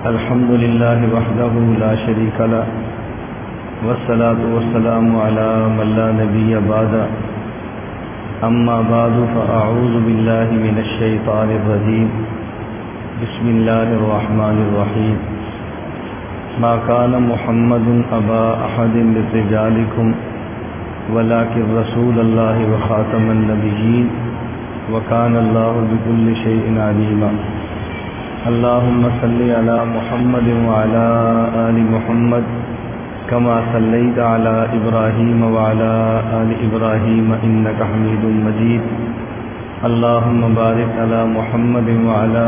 الحمد لله وحده لا شريك له، والصلاة والسلام على من لا نبي بعد. أما بعد، فأعوذ بالله من الشيطان الرجيم. بسم الله الرحمن الرحيم. ما كان محمد أبا أحد من رجالكم ولكن رسول الله وخاتم النبيين، وكان الله بكل شيء عليما. اللهم صل على محمد وعلى آل محمد كما صليت على إبراهيم وعلى آل إبراهيم إنك حميد مجيد. اللهم بارك على محمد وعلى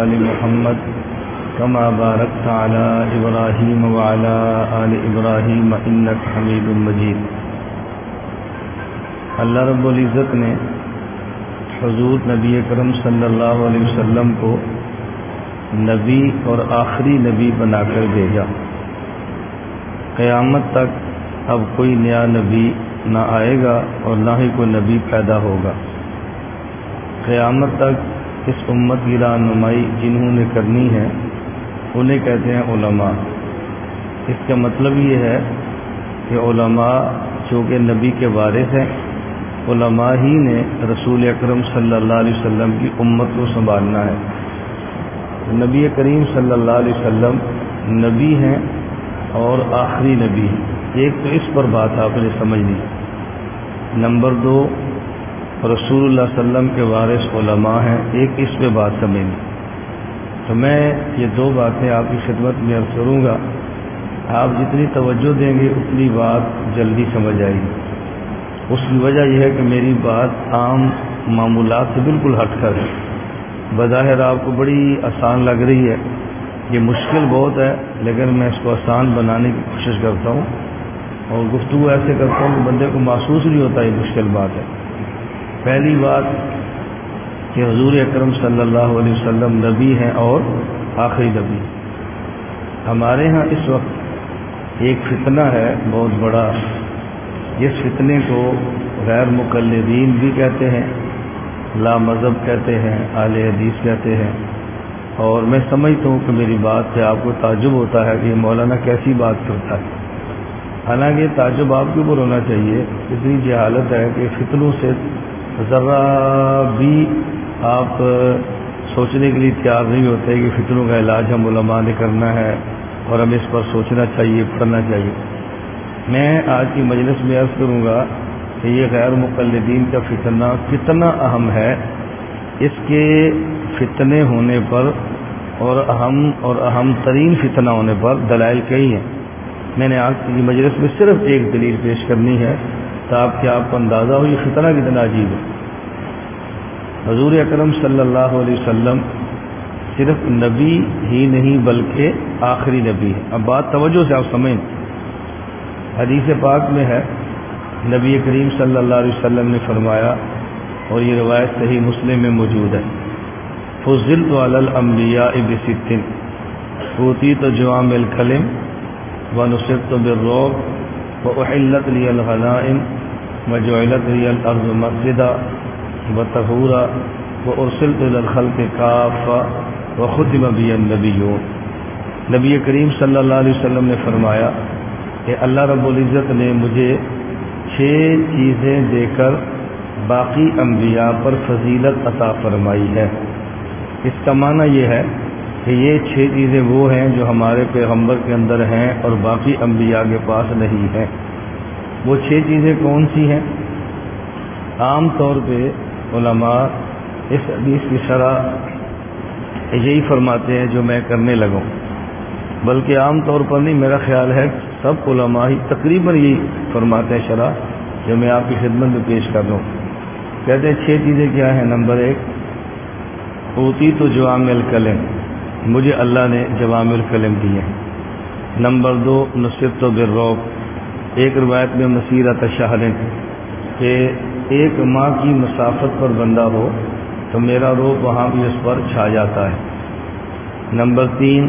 آل محمد كما باركت على إبراهيم وعلى آل إبراهيم إنك حميد مجيد. اللہ رب العزت نے حضور نبی اکرم صلی اللہ علیہ وسلم کو نبی اور آخری نبی بنا کر بھیجا۔ قیامت تک اب کوئی نیا نبی نہ آئے گا اور نہ ہی کوئی نبی پیدا ہوگا۔ قیامت تک اس امت کی رہنمائی جنہوں نے کرنی ہے، انہیں کہتے ہیں علماء۔ اس کا مطلب یہ ہے کہ علماء جو کہ نبی کے وارث ہیں، علماء ہی نے رسول اکرم صلی اللہ علیہ وسلم کی امت کو سنبھالنا ہے۔ نبی کریم صلی اللہ علیہ وسلم نبی ہیں اور آخری نبی ہیں۔ ایک تو اس پر بات آپ نے سمجھ لی۔ نمبر دو، رسول اللہ علیہ وسلم کے وارث علماء ہیں، ایک اس پہ بات سمجھ لی۔ تو میں یہ دو باتیں آپ کی خدمت میں عرض کروں گا۔ آپ جتنی توجہ دیں گے، اتنی بات جلدی سمجھ آئے گی۔ اس کی وجہ یہ ہے کہ میری بات عام معمولات سے بالکل ہٹ کر ہے۔ بظاہر آپ کو بڑی آسان لگ رہی ہے۔ یہ مشکل بہت ہے، لیکن میں اس کو آسان بنانے کی کوشش کرتا ہوں۔ اور گفتگو ایسے کرتا ہوں کہ بندے کو محسوس نہیں ہوتا یہ مشکل بات ہے۔ پہلی بات کہ حضور اکرم صلی اللہ علیہ وسلم نبی ہیں اور آخری نبی۔ ہمارے ہاں اس وقت ایک فتنہ ہے بہت بڑا۔ جس فتنے کو غیر مقلدین بھی کہتے ہیں۔ لا مذہب کہتے ہیں اعلی حدیث کہتے ہیں۔ اور میں سمجھتا ہوں کہ میری بات سے آپ کو تعجب ہوتا ہے کہ یہ مولانا کیسی بات کرتا ہے۔ حالانکہ تعجب آپ کے اوپر ہونا چاہیے، اتنی جہالت ہے کہ فتنوں سے ذرا بھی آپ سوچنے کے لیے تیار نہیں ہوتے کہ فتنوں کا علاج ہم علماء نے کرنا ہے اور ہمیں اس پر سوچنا چاہیے، پڑھنا چاہیے۔ میں آج کی مجلس میں عرض کروں گا کہ یہ غیر مقلدین کا فتنہ کتنا اہم ہے، اس کے فتنے ہونے پر اور اہم اور اہم ترین فتنہ ہونے پر دلائل کئی ہیں۔ میں نے آج کی مجلس میں صرف ایک دلیل پیش کرنی ہے تاکہ آپ کو اندازہ ہو یہ فتنہ کتنا عجیب ہے۔ حضور اکرم صلی اللہ علیہ وسلم صرف نبی ہی نہیں بلکہ آخری نبی ہے اب بات توجہ سے آپ سمجھیں۔ حدیث پاک میں ہے نبی کریم صلی اللہ علیہ وسلم نے فرمایا، اور یہ روایت صحیح مسلم میں موجود ہے۔ فضل تو الانبیاء بستن۔ ہوتی تو جوام الکلم و نصرت تو بالروب و احلت لی الغنائم و جعلت لی الارض مسجدہ و تہورا و ارسلت الخلق کاف و ختم بی النبیون۔ نبی کریم صلی اللہ علیہ وسلم نے فرمایا کہ اللہ رب العزت نے مجھے چھ چیزیں دے کر باقی انبیاء پر فضیلت عطا فرمائی ہے۔ اس کا معنی یہ ہے کہ یہ چھ چیزیں وہ ہیں جو ہمارے پیغمبر کے اندر ہیں اور باقی انبیاء کے پاس نہیں ہیں۔ وہ چھ چیزیں کون سی ہیں؟ عام طور پہ علماء اس حدیث کی شرح یہی فرماتے ہیں جو میں کرنے لگوں بلکہ عام طور پر نہیں، میرا خیال ہے سب علماء ہی تقریباً یہی فرماتے ہیں شرح جو میں آپ کی خدمت میں پیش کر دوں۔ کہتے ہیں چھ چیزیں کیا ہیں؟ نمبر ایک ہوتی تو جوام الکلم مجھے اللہ نے جوام الکلم دیے ہیں۔ نمبر دو نصرت و بالروب ایک روایت میں مسیرت شہریں کہ ایک ماں کی مسافت پر بندہ ہو تو میرا روپ وہاں بھی اس پر چھا جاتا ہے۔ نمبر تین،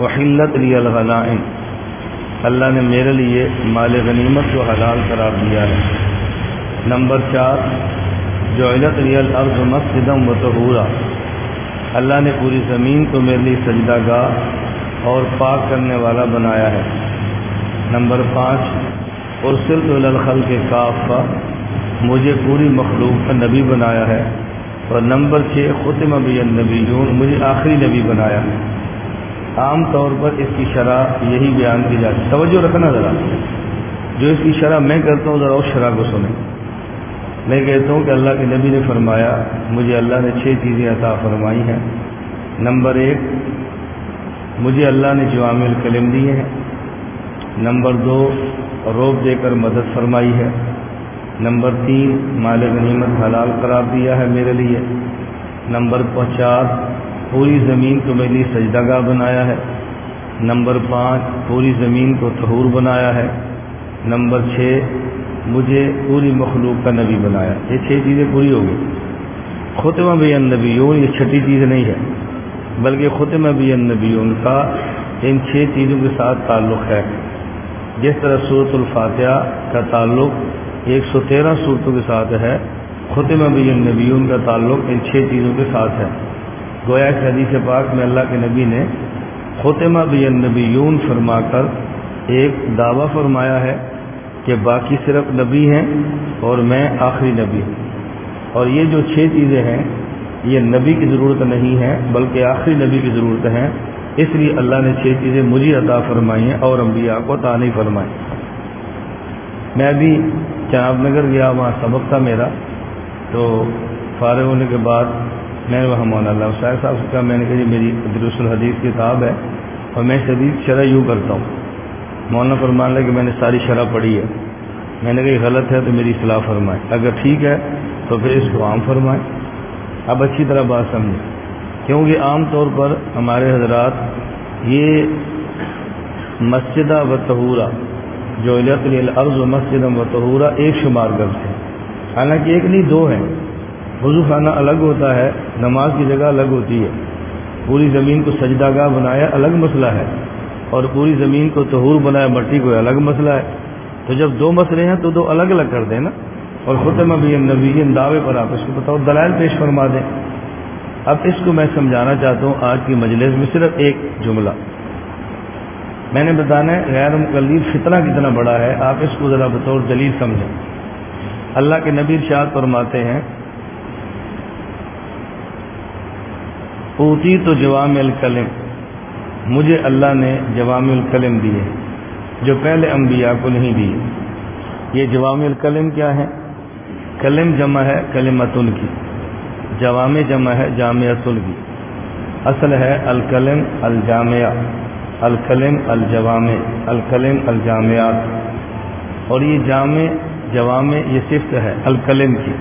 وحلت لی الغنائم۔ اللہ نے میرے لیے مال غنیمت کو حلال قرار دیا ہے۔ نمبر چار جو علت ریل ارض مسجدم و تہورا اللہ نے پوری زمین کو میرے لیے سجدہ گاہ اور پاک کرنے والا بنایا ہے۔ نمبر پانچ اور صرف الخل کے کاف کا مجھے پوری مخلوق کا نبی بنایا ہے۔ اور نمبر چھ، ختم ابی النبی مجھے آخری نبی بنایا۔ ہے عام طور پر اس کی شرح یہی بیان کی جاتی توجہ رکھنا ذرا۔ جو اس کی شرح میں کرتا ہوں، ذرا اس شرح کو سنیں۔ میں کہتا ہوں کہ اللہ کے نبی نے فرمایا، مجھے اللہ نے چھ چیزیں عطا فرمائی ہیں۔ نمبر ایک، مجھے اللہ نے جوام القلم دیے ہیں۔ نمبر دو، روب دے کر مدد فرمائی ہے۔ نمبر تین، مال غنیمت حلال قرار دیا ہے میرے لیے۔ نمبر چار پوری زمین کو میرے لیے سجدہ گاہ بنایا ہے۔ نمبر پانچ، پوری زمین کو تہور بنایا ہے۔ نمبر چھ، مجھے پوری مخلوق کا نبی بنایا۔ یہ چھ چیزیں پوری ہو گئی۔ ختمہ بھی النبیون یہ چھٹی چیز نہیں ہے۔ بلکہ ختمہ بھی النبیون کا ان چھ چیزوں کے ساتھ تعلق ہے۔ جس طرح صورت الفاتحہ کا تعلق ایک سو تیرہ صورتوں کے ساتھ ہے ختمہ بھی النبیون کا تعلق ان چھ چیزوں کے ساتھ ہے۔ گویا حدیث پاک میں اللہ کے نبی نے ختمہ بھی النبیون فرما کر ایک دعویٰ فرمایا ہے کہ باقی صرف نبی ہیں اور میں آخری نبی ہوں۔ اور یہ جو چھ چیزیں ہیں، یہ نبی کی ضرورت نہیں ہے، بلکہ آخری نبی کی ضرورت ہے اس لیے اللہ نے چھ چیزیں مجھے عطا فرمائی ہیں اور انبیاء کو عطا نہیں فرمائی۔ میں ابھی چناب نگر گیا، وہاں سبق تھا میرا۔ تو فارغ ہونے کے بعد میں نے وہاں مولانا اللہ صاحب صاحب سے کہا، میں نے کہا جی میری درس الحدیث کتاب ہے اور میں شدید شرح یوں کرتا ہوں۔ مولانا فرمان لے کہ میں نے ساری شرح پڑھی ہے۔ میں نے کہا غلط ہے، تو میری اصلاح فرمائے۔ اگر ٹھیک ہے، تو پھر اس کو عام فرمائیں اب اچھی طرح بات سمجھیں۔ کیونکہ عام طور پر ہمارے حضرات یہ مسجدہ و تہورا جو العرض و مسجد و تہورا ایک شمار کرتے ہیں حالانکہ ایک نہیں، دو ہیں۔ وضو خانہ الگ ہوتا ہے، نماز کی جگہ الگ ہوتی ہے۔ پوری زمین کو سجدہ گاہ بنایا الگ مسئلہ ہے۔ اور پوری زمین کو تہور بنایا مٹی کو الگ مسئلہ ہے۔ تو جب دو مسئلے ہیں تو دو الگ الگ کر دیں نا۔ اور ختم ابھی نبی دعوے پر آپ اس کو بتاؤ، دلائل پیش فرما دیں۔ اب اس کو میں سمجھانا چاہتا ہوں، آج کی مجلس میں صرف ایک جملہ۔ میں نے بتانا ہے، غیر مقلد فتنہ کتنا بڑا ہے، آپ اس کو ذرا بطور دلیل سمجھیں۔ اللہ کے نبی ارشاد فرماتے ہیں اوتی تو جوام الکلم، مجھے اللہ نے جوام الکلم دیے، جو پہلے انبیاء کو نہیں دیے۔ یہ جوام الکلم کیا ہے؟ کلم جمع ہے کلمت کی، جوام جمع ہے جامعت کی۔ اصل ہے الکلم الجامعہ، الکلم الجوام، الکلم الجامعات۔ اور یہ جامع، جوام، یہ صفت ہے الکلم کی۔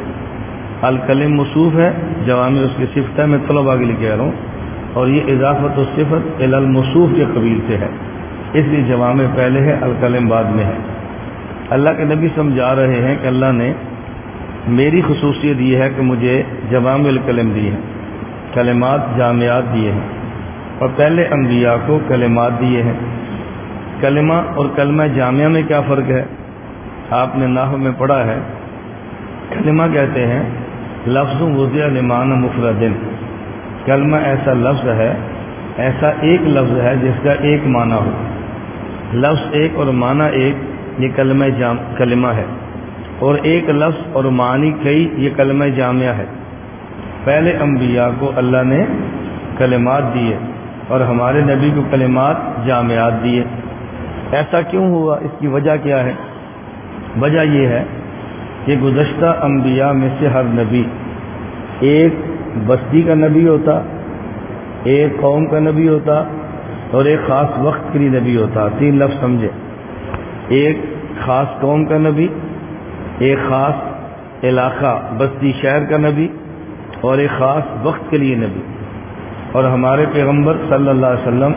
الکلم مصوف ہے جوام اس کی صفت ہے، میں طلبا کے لیے کہہ رہا ہوں۔ اور یہ اضافت و صفت المصوف کے قبیل سے ہے۔ اس لیے جوام پہلے ہے، الکلم بعد میں ہے۔ اللہ کے نبی سمجھا رہے ہیں کہ اللہ نے میری خصوصیت یہ ہے کہ مجھے جوام الکلم دی ہے کلمات جامعات دیے ہیں۔ اور پہلے انبیاء کو کلمات دیے ہیں۔ کلمہ اور کلمہ جامعہ میں کیا فرق ہے؟ آپ نے ناح میں پڑھا ہے۔ کلمہ کہتے ہیں لفظ وضع لمان مفردن۔ کلمہ ایسا لفظ ہے، ایسا ایک لفظ ہے جس کا ایک معنی ہو۔ لفظ ایک اور معنی ایک، یہ کلمہ جام، کلمہ ہے۔ اور ایک لفظ اور معنی کئی، یہ کلمہ جامعہ ہے۔ پہلے انبیاء کو اللہ نے کلمات دیے اور ہمارے نبی کو کلمات جامعات دیے۔ ایسا کیوں ہوا؟ اس کی وجہ کیا ہے؟ وجہ یہ ہے کہ گزشتہ انبیاء میں سے ہر نبی ایک بستی کا نبی ہوتا، ایک قوم کا نبی ہوتا اور ایک خاص وقت کے لیے نبی ہوتا۔ تین لفظ سمجھے۔ ایک خاص قوم کا نبی، ایک خاص علاقہ، بستی شہر کا نبی اور ایک خاص وقت کے لیے نبی۔ اور ہمارے پیغمبر صلی اللہ علیہ وسلم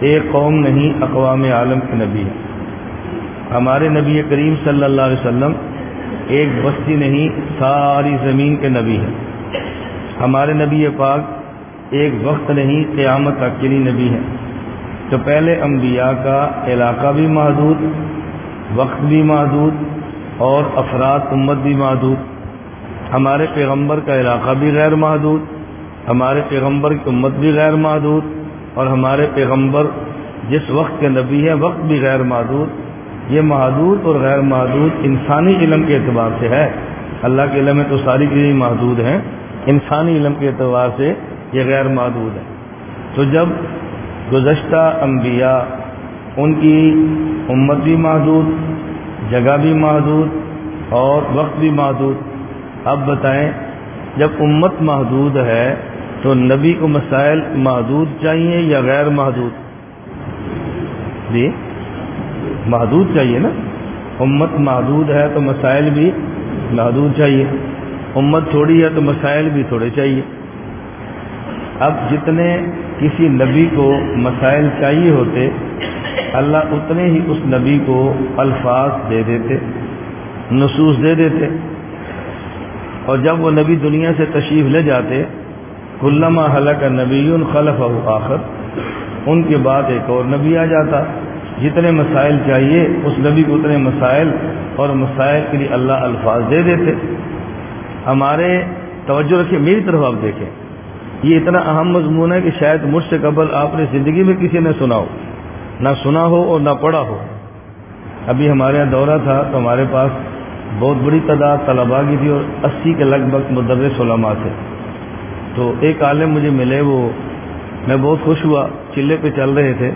ایک قوم نہیں، اقوام عالم کے نبی ہمارے نبی کریم صلی اللہ علیہ وسلم ایک بستی نہیں، ساری زمین کے نبی ہیں۔ ہمارے نبی پاک ایک وقت نہیں، قیامت تک کے لیے نبی ہیں۔ تو پہلے انبیاء کا علاقہ بھی محدود، وقت بھی محدود اور افراد، امت بھی محدود۔ ہمارے پیغمبر کا علاقہ بھی غیر محدود، ہمارے پیغمبر کی امت بھی غیر محدود اور ہمارے پیغمبر جس وقت کے نبی ہے وقت بھی غیر محدود۔ یہ محدود اور غیر محدود انسانی علم کے اعتبار سے ہے۔ اللہ کے علم میں تو ساری چیزیں محدود ہیں۔ انسانی علم کے اعتبار سے یہ غیر محدود ہے۔ تو جب گزشتہ انبیاء ان کی امت بھی محدود، جگہ بھی محدود اور وقت بھی محدود، اب بتائیں جب امت محدود ہے تو نبی کو مسائل محدود چاہیے یا غیر محدود؟ جی؟ محدود چاہیے نا؟ امت محدود ہے تو مسائل بھی محدود چاہیے۔ امت تھوڑی ہے تو مسائل بھی تھوڑے چاہیے۔ اب جتنے کسی نبی کو مسائل چاہیے ہوتے، اللہ اتنے ہی اس نبی کو الفاظ دے دیتے، نصوص دے دیتے۔ اور جب وہ نبی دنیا سے تشریف لے جاتے علامہ حلق نبی خلف آخر، ان کے بعد ایک اور نبی آ جاتا۔ جتنے مسائل چاہیے، اس نبی کو اتنے مسائل اور مسائل کے لیے اللہ الفاظ دے دیتے۔ ہمارے توجہ رکھیے، میری طرف آپ دیکھیں۔ یہ اتنا اہم مضمون ہے کہ شاید مجھ سے قبل آپ نے زندگی میں کسی نے سنا ہو۔ نہ سنا ہو اور نہ پڑھا ہو۔ ابھی ہمارے یہاں دورہ تھا تو ہمارے پاس بہت بڑی تعداد طلبا کی تھی اور اسی کے لگ بھگ مدرس علماء تھے۔ تو ایک عالم مجھے ملے، وہ میں بہت خوش ہوا، چلے پہ چل رہے تھے۔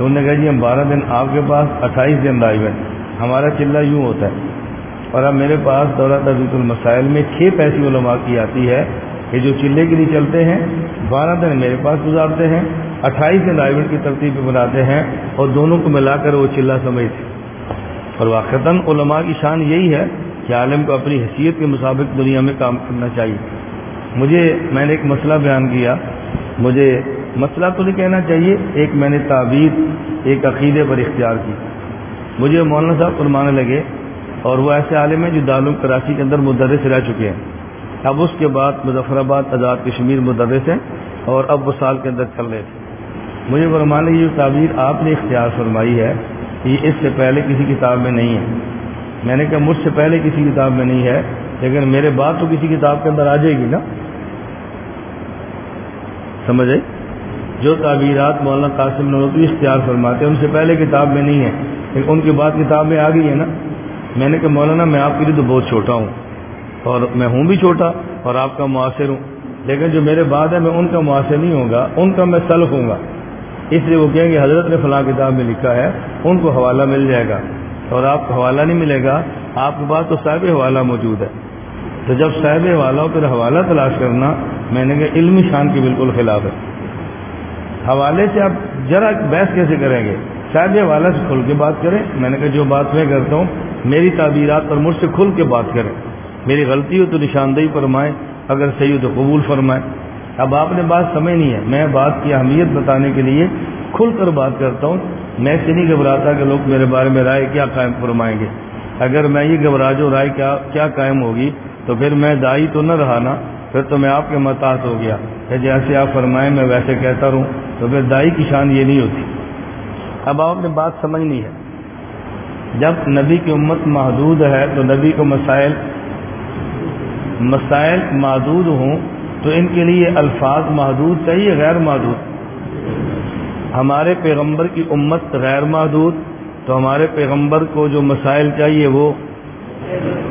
تو انہوں نے کہا جی ہم بارہ دن آپ کے پاس، اٹھائیس دن لائے ہوئے ہمارا چلہ یوں ہوتا ہے۔ اور اب میرے پاس دورہ تبیت المسائل میں چھ پیسی علماء کی آتی ہے کہ جو چلے کے لیے چلتے ہیں، بارہ دن میرے پاس گزارتے ہیں، اٹھائیس دن آئیوٹ کی ترتیب پہ بناتے ہیں اور دونوں کو ملا کر وہ چلہ سمجھتے اور واقعتاً علماء کی شان یہی ہے کہ عالم کو اپنی حیثیت کے مطابق دنیا میں کام کرنا چاہیے۔ مجھے، میں نے ایک مسئلہ بیان کیا۔ مجھے مسئلہ تو نہیں کہنا چاہیے، ایک میں نے تعبیر ایک عقیدے پر اختیار کی۔ مجھے مولانا صاحب فرمانے لگے، اور وہ ایسے عالم ہیں جو دارالعلوم کراچی کے اندر مدرس رہ چکے ہیں۔ اب اس کے بعد مظفر آباد، آزاد کشمیر مدرس ہیں، اور اب وہ سال کے اندر چل رہے تھے۔ مجھے فرمانے یہ تعبیر آپ نے اختیار فرمائی ہے، یہ اس سے پہلے کسی کتاب میں نہیں ہے۔ میں نے کہا، مجھ سے پہلے کسی کتاب میں نہیں ہے، لیکن میرے بعد تو کسی کتاب کے اندر آ جائے گی نا۔ سمجھ آئی؟ جو تعبیرات مولانا قاسم نوتوی اختیار فرماتے ہیں، ان سے پہلے کتاب میں نہیں ہے، لیکن ان کے بعد کتاب میں آ گئی ہے نا۔ میں نے کہا، مولانا، میں آپ کے لیے تو بہت چھوٹا ہوں، اور میں ہوں بھی چھوٹا، اور آپ کا معاصر ہوں۔ لیکن جو میرے بعد ہے، میں ان کا معاصر نہیں ہوں گا، ان کا میں سلف ہوں گا۔ اس لیے وہ کہیں گے، حضرت نے فلاں کتاب میں لکھا ہے، ان کو حوالہ مل جائے گا۔ اور آپ کو حوالہ نہیں ملے گا، آپ کے پاس تو صاحب حوالہ موجود ہے۔ تو جب صاحب حوالہ پھر حوالہ تلاش کرنا میں نے کہا علمی شان کے بالکل خلاف ہے۔ حوالے سے آپ ذرا بحث کیسے کریں گے؟ شاید یہ حوالہ سے کھل کے بات کریں۔ میں نے کہا جو بات میں کرتا ہوں، میری تعبیرات پر مجھ سے کھل کے بات کریں۔ میری غلطی ہو تو نشاندہی فرمائیں، اگر صحیح ہو تو قبول فرمائیں۔ اب آپ نے بات سمجھنی ہے۔ میں بات کی اہمیت بتانے کے لیے کھل کر بات کرتا ہوں۔ میں سے نہیں گھبراتا کہ لوگ میرے بارے میں رائے کیا قائم فرمائیں گے۔ اگر میں یہ گھبرا جو رائے کیا کیا قائم ہوگی، تو پھر میں دائی تو نہ رہا نا۔ پھر تو میں آپ کے متاحت ہو گیا کہ جیسے آپ فرمائیں میں ویسے کہتا رہوں، تو پھر دائی کی شان یہ نہیں ہوتی۔ اب آپ نے بات سمجھنی ہے۔ جب نبی کی امت محدود ہے تو نبی کو مسائل مسائل محدود ہوں تو ان کے لیے الفاظ محدود چاہیے، غیر محدود۔ ہمارے پیغمبر کی امت غیر محدود، تو ہمارے پیغمبر کو جو مسائل چاہیے وہ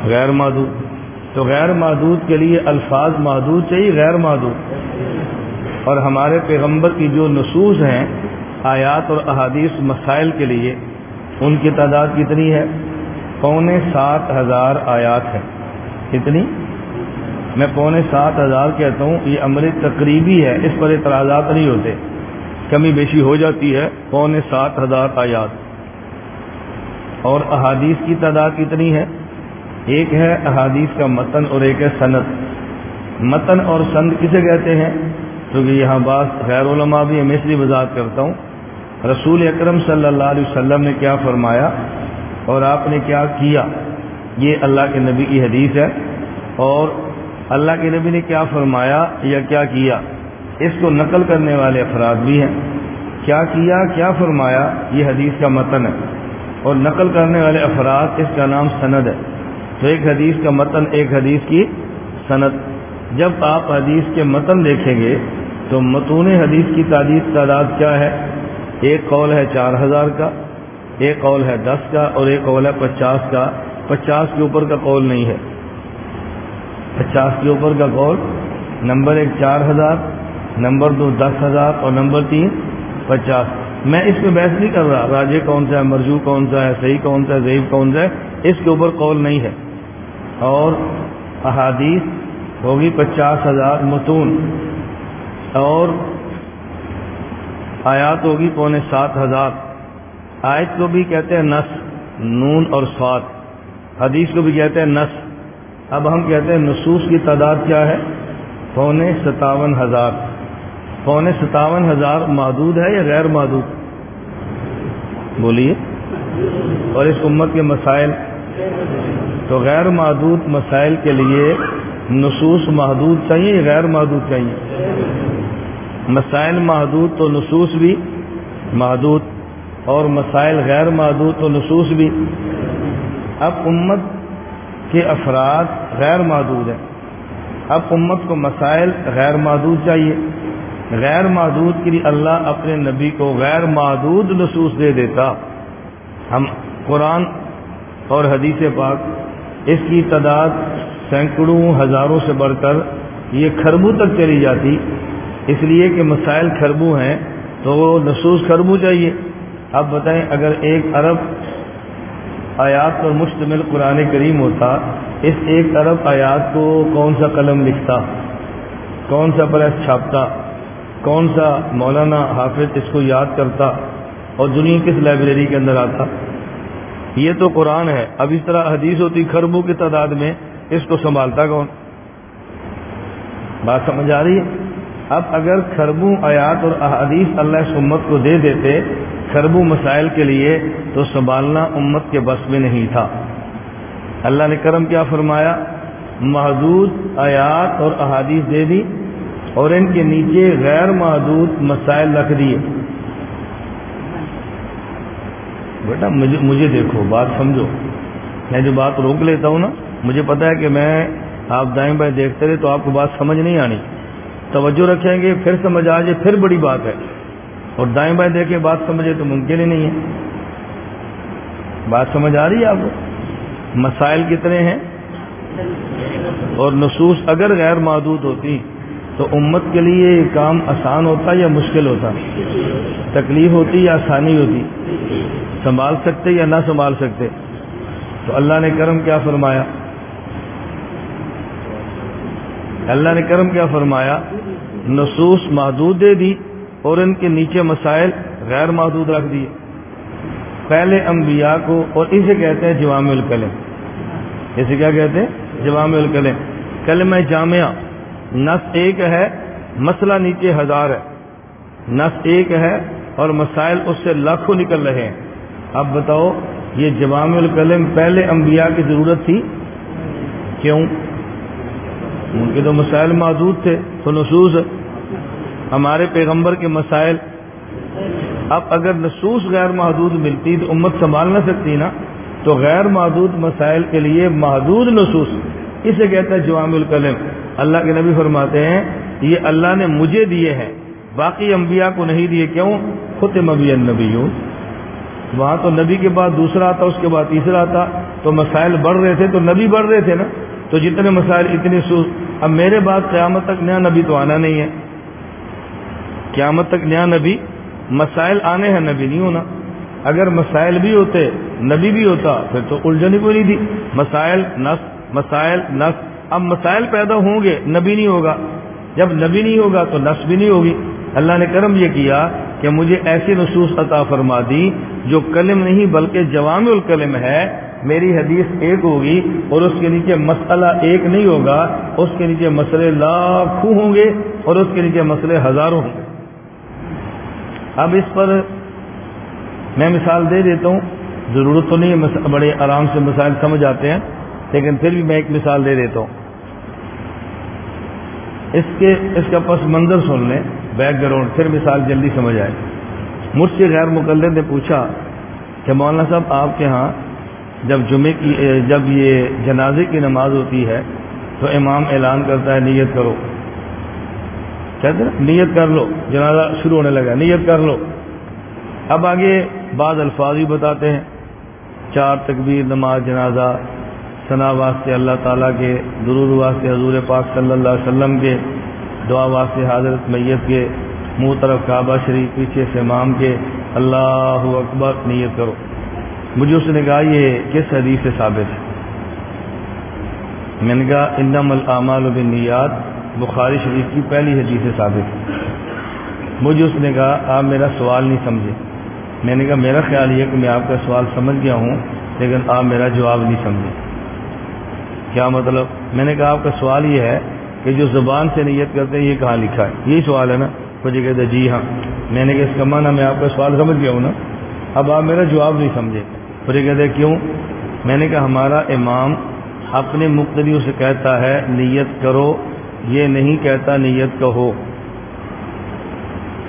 غیر محدود۔ تو غیر محدود کے لیے الفاظ محدود چاہیے، غیر محدود اور ہمارے پیغمبر کی جو نصوص ہیں، آیات اور احادیث مسائل کے لیے، ان کی تعداد کتنی ہے؟ پونے سات ہزار آیات ہے کتنی؟ میں پونے سات ہزار کہتا ہوں، یہ عمل تقریبی ہے، اس پر اعتراضات نہیں ہوتے۔ کمی بیشی ہو جاتی ہے، پونے سات ہزار آیات۔ اور احادیث کی تعداد کتنی ہے؟ ایک ہے احادیث کا متن اور ایک ہے صنعت متن اور سند کسے کہتے ہیں؟ کیونکہ یہاں بعض غیر علماء بھی میں اس لیے وضاحت کرتا ہوں۔ رسول اکرم صلی اللہ علیہ وسلم نے کیا فرمایا اور آپ نے کیا کیا؟ یہ اللہ کے نبی کی حدیث ہے۔ اور اللہ کے نبی نے کیا فرمایا یا کیا کیا؟ اس کو نقل کرنے والے افراد بھی ہیں۔ کیا کیا؟ کیا فرمایا؟ یہ حدیث کا متن ہے۔ اور نقل کرنے والے افراد اس کا نام سند ہے۔ تو ایک حدیث کا متن، ایک حدیث کی سند۔ جب آپ حدیث کے متن دیکھیں گے تو متون حدیث کی تعداد تعداد کیا ہے؟ ایک قول ہے چار ہزار کا، ایک قول ہے دس کا، اور ایک قول ہے پچاس کا۔ پچاس کے اوپر کا قول نہیں ہے۔ پچاس کے اوپر کا قول، نمبر ایک چار ہزار، نمبر دو دس ہزار، اور نمبر تین پچاس۔ میں اس پہ بحث نہیں کر رہا، راجے کون سا ہے، مرجو کون سا ہے، صحیح کون سا ہے، ضعیف کون سا ہے، اس کے اوپر قول نہیں ہے۔ اور احادیث ہوگی پچاس ہزار متون اور آیات ہوگی پونے سات ہزار۔ آیت کو بھی کہتے ہیں نس نون اور سات حدیث کو بھی کہتے ہیں نس اب ہم کہتے ہیں نصوص کی تعداد کیا ہے؟ پونے ستاون ہزار۔ پونے ستاون ہزار محدود ہے یا غیر محدود بولیے۔ اور اس امت کے مسائل۔ تو غیر محدود مسائل کے لیے نصوص محدود چاہیے غیر محدود چاہیے؟ مسائل محدود تو نصوص بھی محدود اور مسائل غیر محدود تو نصوص بھی۔ اب امت کے افراد غیر محدود ہیں۔ اب امت کو مسائل غیر محدود چاہیے۔ غیر محدود کے لیے اللہ اپنے نبی کو غیر محدود نصوص دے دیتا۔ ہم قرآن اور حدیث پاک اس کی تعداد سینکڑوں ہزاروں سے بڑھ کر یہ خربوں تک چلی جاتی، اس لیے کہ مسائل خربو ہیں تو وہ نصوص خربو چاہیے۔ اب بتائیں، اگر ایک ارب آیات پر مشتمل قرآن کریم ہوتا، اس ایک ارب آیات کو کون سا قلم لکھتا؟ کون سا پریس چھاپتا؟ کون سا مولانا حافظ اس کو یاد کرتا؟ اور دنیا کس لائبریری کے اندر آتا؟ یہ تو قرآن ہے۔ اب اس طرح حدیث ہوتی خربوں کی تعداد میں، اس کو سنبھالتا کون؟ بات سمجھ آ رہی ہے؟ اب اگر خربوں آیات اور احادیث اللہ اس امت کو دے دیتے خربوں مسائل کے لیے، تو سنبھالنا امت کے بس میں نہیں تھا۔ اللہ نے کرم کیا فرمایا، محدود آیات اور احادیث دے دی اور ان کے نیچے غیر محدود مسائل رکھ دیے۔ بیٹا، مجھے مجھے دیکھو، بات سمجھو۔ میں جو بات روک لیتا ہوں نا، مجھے پتا ہے کہ میں آپ دائیں بائیں دیکھتے رہے تو آپ کو بات سمجھ نہیں آنی۔ توجہ رکھیں گے، پھر سمجھ آ جائے، پھر بڑی بات ہے۔ اور دائیں بائیں دیکھیں، بات سمجھے تو ممکن ہی نہیں ہے۔ بات سمجھ آ رہی ہے آپ کو؟ مسائل کتنے ہیں؟ اور نصوص اگر غیر محدود ہوتی تو امت کے لیے یہ کام آسان ہوتا یا مشکل ہوتا؟ تکلیف ہوتی یا آسانی ہوتی؟ سنبھال سکتے یا نہ سنبھال سکتے؟ تو اللہ نے کرم کیا فرمایا؟ اللہ نے کرم کیا فرمایا؟ نصوص محدود دے دی اور ان کے نیچے مسائل غیر محدود رکھ دیے۔ پہلے انبیاء کو اور اسے کہتے ہیں جوام الکلم۔ اسے کیا کہتے ہیں؟ جوام الکلم۔ کلم جامعہ۔ نس ایک ہے، مسئلہ نیچے ہزار ہے۔ نس ایک ہے اور مسائل اس سے لاکھوں نکل رہے ہیں۔ اب بتاؤ، یہ جوام الکلم پہلے انبیاء کی ضرورت تھی؟ کیوں؟ ان کے تو مسائل محدود تھے، تو نصوص ہمارے پیغمبر کے مسائل۔ اب اگر نصوص غیر محدود ملتی، تو امت سنبھال نہ سکتی نا۔ تو غیر محدود مسائل کے لیے محدود نصوص۔ اسے کہتا ہے جوام الکلم۔ اللہ کے نبی فرماتے ہیں، یہ اللہ نے مجھے دیے ہیں، باقی انبیاء کو نہیں دیے، کیوں؟ خود مبی النبی وہاں تو نبی کے بعد دوسرا آتا، اس کے بعد تیسرا آتا۔ تو مسائل بڑھ رہے تھے، تو نبی بڑھ رہے تھے نا۔ تو جتنے مسائل اتنی سو۔ اب میرے بعد قیامت تک نیا نبی تو آنا نہیں ہے۔ قیامت تک نیا نبی، مسائل آنے ہیں، نبی نہیں ہونا۔ اگر مسائل بھی ہوتے، نبی بھی ہوتا، پھر تو الجھن ہی کوئی نہیں تھی۔ مسائل نس مسائل نس۔ اب مسائل پیدا ہوں گے، نبی نہیں ہوگا۔ جب نبی نہیں ہوگا تو نس بھی نہیں ہوگی۔ اللہ نے کرم یہ کیا کہ مجھے ایسی نصوص عطا فرما دی جو کلم نہیں بلکہ جوام الکلم ہے۔ میری حدیث ایک ہوگی اور اس کے نیچے مسئلہ ایک نہیں ہوگا۔ اس کے نیچے مسئلے لاکھوں ہوں گے اور اس کے نیچے مسئلے ہزاروں ہوں گے۔ اب اس پر میں مثال دے دیتا ہوں۔ ضرورت تو نہیں ہے، بڑے آرام سے مسائل سمجھ آتے ہیں، لیکن پھر بھی میں ایک مثال دے دیتا ہوں۔ اس کے، اس کا پس منظر سن لیں بیک گراؤنڈ، پھر مثال جلدی سمجھ آئے۔ مجھ سے غیر مقلد نے پوچھا کہ مولانا صاحب، آپ کے ہاں جب جمعے کی، جب یہ جنازے کی نماز ہوتی ہے تو امام اعلان کرتا ہے، نیت کرو۔ کہتے نا، نیت کر لو، جنازہ شروع ہونے لگا نیت کر لو۔ اب آگے بعض الفاظ بھی بتاتے ہیں۔ چار تکبیر، نماز، جنازہ۔ ثنا واسطے اللہ تعالیٰ کے درور واسطے حضور پاک صلی اللہ علیہ وسلم کے، دعا واسطے حضرت میت کے، منہ طرف کعبہ شریف، پیچھے سے امام کے، اللہ اکبر، نیت کرو۔ مجھے اس نے کہا، یہ کس حدیث سے ثابت ہے؟ میں نے کہا انم العمال و بخاری شریف کی پہلی حدیث سے ثابت ہے۔ مجھے اس نے کہا، آپ میرا سوال نہیں سمجھے۔ میں نے کہا، میرا خیال یہ کہ میں آپ کا سوال سمجھ گیا ہوں، لیکن آپ میرا جواب نہیں سمجھے۔ کیا مطلب؟ میں نے کہا آپ کا سوال یہ ہے کہ جو زبان سے نیت کرتے ہیں، یہ کہاں لکھا ہے؟ یہی سوال ہے نا؟ مجھے کہتے جی ہاں۔ میں نے کہا، اس کا معنی میں آپ کا سوال سمجھ گیا ہوں نا؟ اب آپ میرا جواب نہیں سمجھے۔ مجھے کہتے کیوں؟ میں نے کہا، ہمارا امام اپنے مقتدیوں سے کہتا ہے، نیت کرو۔ یہ نہیں کہتا، نیت کہو۔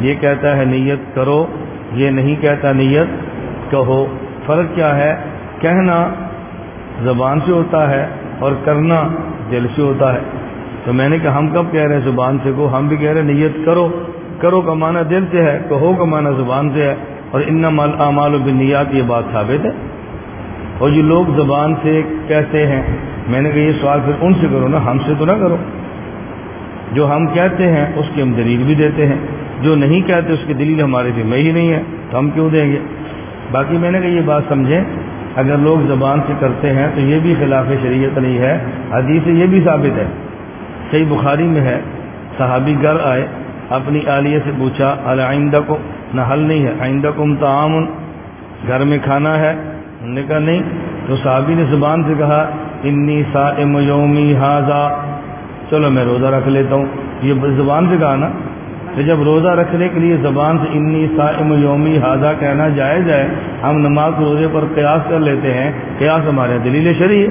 یہ کہتا ہے، نیت کرو۔ یہ نہیں کہتا، نیت کہو۔ فرق کیا ہے؟ کہنا زبان سے ہوتا ہے اور کرنا دل سے ہوتا ہے۔ تو میں نے کہا، ہم کب کہہ رہے ہیں زبان سے؟ کو ہم بھی کہہ رہے ہیں نیت کرو۔ کرو کا معنی دل سے ہے، کہو کا معنی زبان سے ہے۔ اور ان مال اعمال و بنیاد یہ بات ثابت ہے۔ اور جو لوگ زبان سے کہتے ہیں۔ میں نے کہا، یہ سوال پھر ان سے کرو نا، ہم سے تو نہ کرو۔ جو ہم کہتے ہیں، اس کی ہم دلیل بھی دیتے ہیں۔ جو نہیں کہتے، اس کی دلیل ہمارے ذمہ ہی نہیں ہے۔ تو ہم کیوں دیں گے؟ باقی میں نے کہا، یہ بات سمجھیں۔ اگر لوگ زبان سے کرتے ہیں تو یہ بھی خلاف شریعت نہیں ہے، حدیث سے یہ بھی ثابت ہے۔ صحیح بخاری میں ہے، صحابی گھر آئے، اپنی عالیہ سے پوچھا آئندہ کو نہ حل نہیں ہے آئندہ کو تعامن گھر میں کھانا ہے۔ انہوں نے کہا، نہیں. تو صحابی نے زبان سے کہا، انی سا یومی حاضا چلو میں روزہ رکھ لیتا ہوں۔ یہ زبان سے کہا نا کہ جب روزہ رکھنے کے لیے زبان سے انی سائم یومی حاضہ کہنا جائز ہے، ہم نماز روزے پر قیاس کر لیتے ہیں، قیاس ہمارے دلیل شریع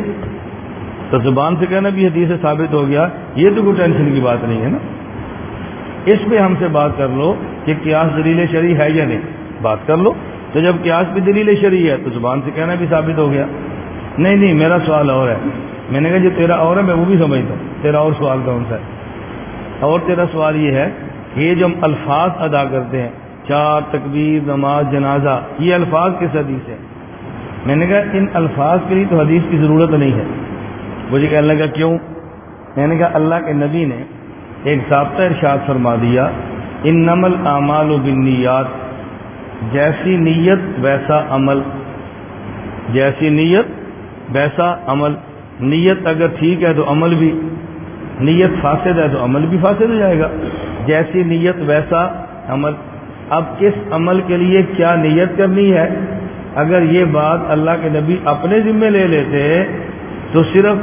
تو زبان سے کہنا بھی حدیث سے ثابت ہو گیا، یہ تو کوئی ٹینشن کی بات نہیں ہے نا۔ اس پہ ہم سے بات کر لو کہ قیاس دلیل شریع ہے یا نہیں۔ بات کر لو۔ تو جب قیاس بھی دلیل شریع ہے، تو زبان سے کہنا بھی ثابت ہو گیا۔ نہیں نہیں، میرا سوال اور ہے۔ میں نے کہا جو تیرا اور ہے، میں وہ بھی سمجھتا ہوں۔ تیرا اور سوال کون سا ہے؟ اور تیرا سوال یہ ہے یہ جو ہم الفاظ ادا کرتے ہیں، چار تکبیر، نماز، جنازہ، یہ الفاظ کس حدیث ہے میں نے کہا ان الفاظ کے لیے تو حدیث کی ضرورت نہیں ہے۔ مجھے جی کہنے لگا کیوں؟ میں نے کہا اللہ کے نبی نے ایک ضابطہ ارشاد فرما دیا ان نمل اعمال و بنیات جیسی نیت ویسا عمل۔ جیسی نیت ویسا عمل۔ نیت اگر ٹھیک ہے تو عمل بھی، نیت فاسد ہے تو عمل بھی فاسد ہو جائے گا۔ جیسی نیت ویسا عمل۔ اب کس عمل کے لیے کیا نیت کرنی ہے؟ اگر یہ بات اللہ کے نبی اپنے ذمے لے لیتے تو صرف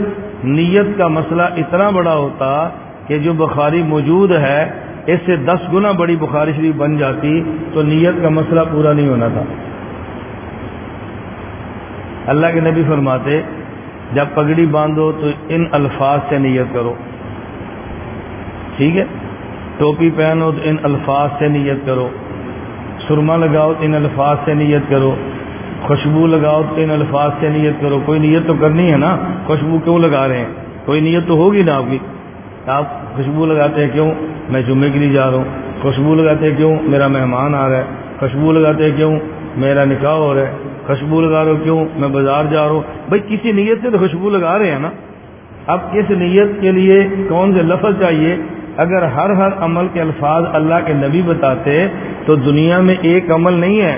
نیت کا مسئلہ اتنا بڑا ہوتا کہ جو بخاری موجود ہے، اس سے دس گنا بڑی بخاری شریف بن جاتی تو نیت کا مسئلہ پورا نہیں ہونا تھا۔ اللہ کے نبی فرماتے، جب پگڑی باندھو تو ان الفاظ سے نیت کرو۔ ٹھیک ہے؟ ٹوپی پہنو تو ان الفاظ سے نیت کرو۔ سرما لگاؤ تو ان الفاظ سے نیت کرو۔ خوشبو لگاؤ تو ان الفاظ سے نیت کرو۔ کوئی نیت تو کرنی ہے نا؟ خوشبو کیوں لگا رہے ہیں؟ کوئی نیت تو ہوگی نا آپ کی؟ آپ خوشبو لگاتے ہیں کیوں؟ میں جمعے کے لیے جا رہا ہوں۔ خوشبو لگاتے ہیں کیوں؟ میرا مہمان آ رہا ہے۔ خوشبو لگاتے ہیں کیوں؟ میرا نکاح ہو رہا ہے۔ خوشبو لگا رہے ہو کیوں؟ میں بازار جا رہا ہوں۔ بھائی، کسی نیت سے تو خوشبو لگا رہے ہیں نا؟ اب کس نیت کے لیے؟ کون سے لفظ چاہیے؟ اگر ہر ہر عمل کے الفاظ اللہ کے نبی بتاتے تو دنیا میں ایک عمل نہیں ہے،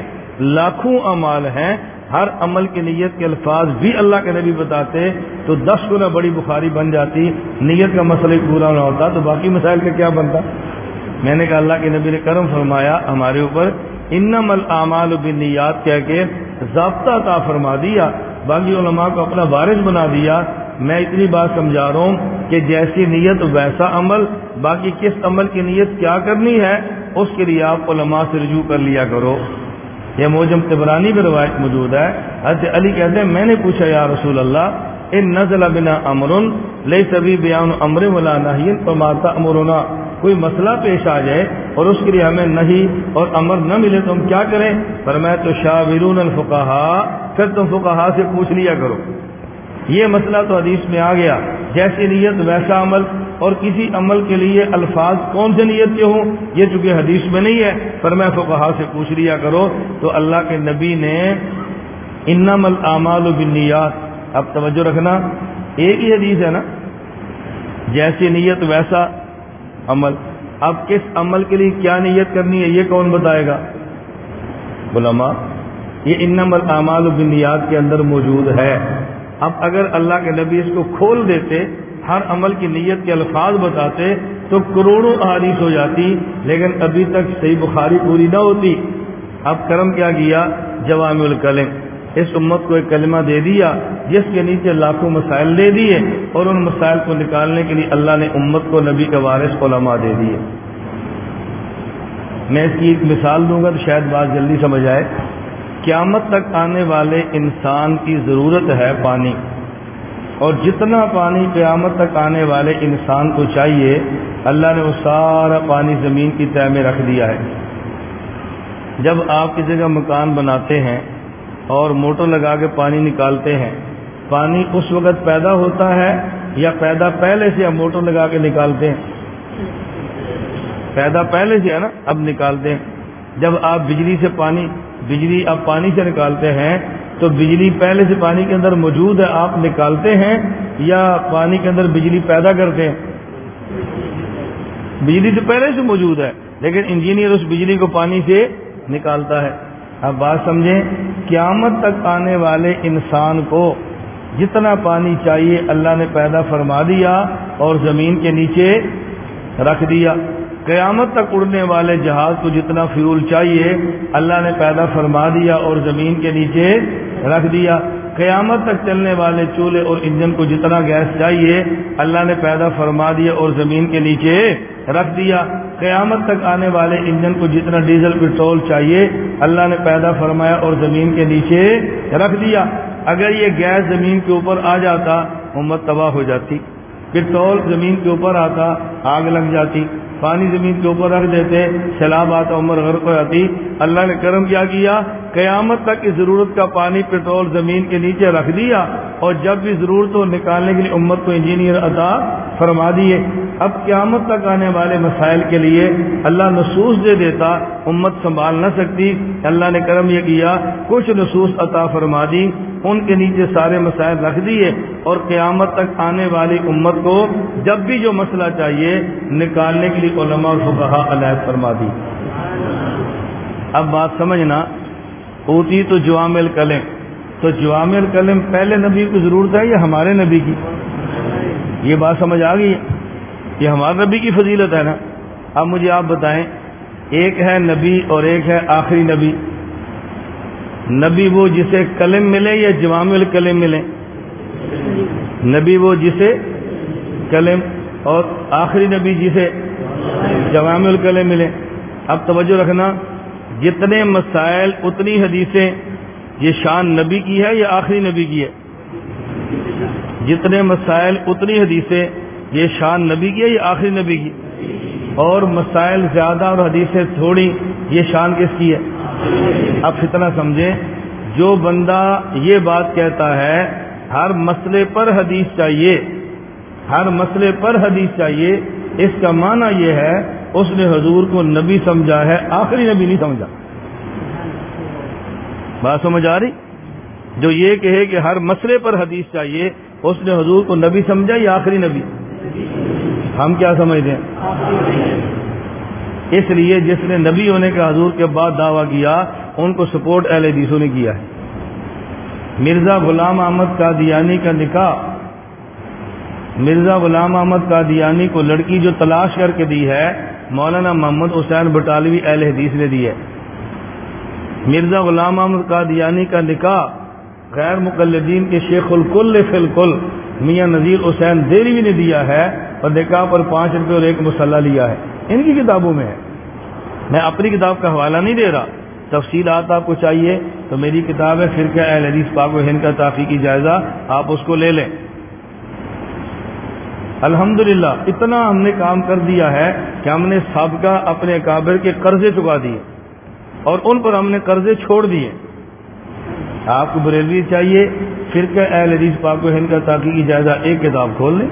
لاکھوں عمال ہیں، ہر عمل کی نیت کے الفاظ بھی اللہ کے نبی بتاتے تو دس گنا بڑی بخاری بن جاتی، نیت کا مسئلہ پورا نہ ہوتا تو باقی مسائل کا کیا بنتا؟ میں نے کہا اللہ کے نبی نے کرم فرمایا ہمارے اوپر انم العمال بنیاد کہہ کے ضابطہ تا فرما دیا، باقی علماء کو اپنا بارش بنا دیا میں اتنی بات سمجھا رہا ہوں کہ جیسی نیت ویسا عمل، باقی کس عمل کی نیت کیا کرنی ہے، اس کے لیے آپ علماء سے رجوع کر لیا کرو۔ یہ موجم تبرانی میں روایت موجود ہے۔ حضرت علی کہتے ہیں، میں نے پوچھا، یا رسول اللہ، ان نزل بنا امر لے سبھی بیان امر ولا نہیں پر مارتا کوئی مسئلہ پیش آ جائے اور اس کے لیے ہمیں نہیں اور امر نہ ملے تو ہم کیا کریں؟ پر میں تو شاہرون الفقہ پھر تم فقہا سے پوچھ لیا کرو۔ یہ مسئلہ تو حدیث میں آ گیا۔ جیسی نیت، ویسا عمل۔ اور کسی عمل کے لیے الفاظ کون سے نیت کے ہوں؟ یہ چونکہ حدیث میں نہیں ہے۔ پر میں فقہا سے پوچھ لیا کرو، تو اللہ کے نبی نے انم العمال و بنیات اب توجہ رکھنا، ایک ہی حدیث ہے نا؟ جیسی نیت، ویسا عمل۔ اب کس عمل کے لیے کیا نیت کرنی ہے، یہ کون بتائے گا؟ علماء، یہ انم العمال و کے اندر موجود ہے۔ اب اگر اللہ کے نبی اس کو کھول دیتے، ہر عمل کی نیت کے الفاظ بتاتے، تو کروڑوں احادیث ہو جاتی، لیکن ابھی تک صحیح بخاری پوری نہ ہوتی۔ اب کرم کیا کیا جوام الکلم۔ اس امت کو ایک کلمہ دے دیا، جس کے نیچے لاکھوں مسائل دے دیے، اور ان مسائل کو نکالنے کے لیے اللہ نے امت کو نبی کے وارث علماء دے دیے۔ میں اس کی ایک مثال دوں گا تو شاید بات جلدی سمجھ آئے۔ قیامت تک آنے والے انسان کی ضرورت ہے پانی۔ اور جتنا پانی قیامت تک آنے والے انسان کو چاہیے، اللہ نے وہ سارا پانی زمین کی طے میں رکھ دیا ہے۔ جب آپ کسی جگہ مکان بناتے ہیں اور موٹر لگا کے پانی نکالتے ہیں، پانی اس وقت پیدا ہوتا ہے یا پیدا پہلے سے موٹر لگا کے نکالتے ہیں؟ پیدا پہلے سے ہے نا، اب نکالتے ہیں۔ جب آپ بجلی سے پانی بجلی آپ پانی سے نکالتے ہیں، تو بجلی پہلے سے پانی کے اندر موجود ہے، آپ نکالتے ہیں یا پانی کے اندر بجلی پیدا کرتے ہیں؟ بجلی تو پہلے سے موجود ہے، لیکن انجینئر اس بجلی کو پانی سے نکالتا ہے۔ اب بات سمجھیں، قیامت تک آنے والے انسان کو جتنا پانی چاہیے، اللہ نے پیدا فرما دیا اور زمین کے نیچے رکھ دیا۔ قیامت تک اڑنے والے جہاز کو جتنا فیول چاہیے، اللہ نے پیدا فرما دیا اور زمین کے نیچے رکھ دیا۔ قیامت تک چلنے والے چولہے اور انجن کو جتنا گیس چاہیے، اللہ نے پیدا فرما دیا اور زمین کے نیچے رکھ دیا۔ قیامت تک آنے والے انجن کو جتنا ڈیزل پٹرول چاہیے، اللہ نے پیدا فرمایا اور زمین کے نیچے رکھ دیا۔ اگر یہ گیس زمین کے اوپر آ جاتا، امت تباہ ہو جاتی۔ پٹرول زمین کے اوپر آتا، آگ لگ جاتی، پانی زمین کے اوپر رکھ دیتے سیلاب آتا، عمر غرق ہو جاتی۔ اللہ نے کرم کیا کیا، قیامت تک کی ضرورت کا پانی پٹرول زمین کے نیچے رکھ دیا۔ اور جب بھی ضرورت ہو نکالنے کے لیے امت کو انجینئر عطا فرما دیے۔ اب قیامت تک آنے والے مسائل کے لیے اللہ نصوص دے دیتا، امت سنبھال نہ سکتی۔ اللہ نے کرم یہ کیا، کچھ نصوص عطا فرما دی، ان کے نیچے سارے مسائل رکھ دیے۔ اور قیامت تک آنے والی امت کو جب بھی جو مسئلہ چاہیے، نکالنے کے لیے علماء اور فقہا علیہ فرما دی۔ اب بات سمجھنا ہوتی تو جوام الکلم تو جوام الکلم پہلے نبی کی ضرورت ہے یا ہمارے نبی کی؟ یہ بات سمجھ آ گئی یہ ہمارے نبی کی فضیلت ہے نا؟ اب مجھے آپ بتائیں، ایک ہے نبی اور ایک ہے آخری نبی۔ نبی وہ جسے کلم ملے یا جوام الکلم ملے؟ نبی وہ جسے کلم اور آخری نبی جسے جوام الکلم ملے۔ اب توجہ رکھنا، جتنے مسائل، اتنی حدیثیں یہ شان نبی کی ہے یا آخری نبی کی ہے؟ جتنے مسائل اتنی حدیثیں یہ شان نبی کی ہے یا آخری نبی کی؟ اور مسائل زیادہ اور حدیثیں تھوڑی یہ شان کس کی ہے؟ اب اتنا سمجھیں جو بندہ یہ بات کہتا ہے، ہر مسئلے پر حدیث چاہیے، ہر مسئلے پر حدیث چاہیے، اس کا معنی یہ ہے، اس نے حضور کو نبی سمجھا ہے، آخری نبی نہیں سمجھا۔ بات سمجھ آ رہی؟ جو یہ کہے کہ ہر مسئلے پر حدیث چاہیے، اس نے حضور کو نبی سمجھا یا آخری نبی؟ ہم کیا سمجھتے ہیں؟ اس لیے جس نے نبی ہونے کے حضور کے بعد دعویٰ کیا، ان کو سپورٹ اہل حدیثوں نے کیا ہے۔ مرزا غلام احمد قادیانی کا نکاح، مرزا غلام احمد قادیانی کو لڑکی جو تلاش کر کے دی ہے، مولانا محمد حسین بٹالوی اہل حدیث نے دی ہے۔ مرزا غلام احمد قادیانی کا نکاح غیر مقلدین کے شیخ الکل فی الکل میاں نذیر حسین دیروی نے دیا ہے اور نکاح پر پانچ روپے اور ایک مسلح لیا ہے۔ ان کی کتابوں میں ہے۔ میں اپنی کتاب کا حوالہ نہیں دے رہا۔ تفصیلات آپ کو چاہیے تو میری کتاب ہے فرقہ اہل حدیث پاک و ہند کا تحقیقی جائزہ، آپ اس کو لے لیں۔ الحمدللہ، اتنا ہم نے کام کر دیا ہے کہ ہم نے سابقہ اپنے کابر کے قرضے چکا دیے۔ اور ان پر ہم نے قرضے چھوڑ دیے۔ آپ کو بریلوی چاہیے، فرقہ اہل حدیث پاک و ہند کا تحقیقی جائزہ ایک کتاب کھول لیں۔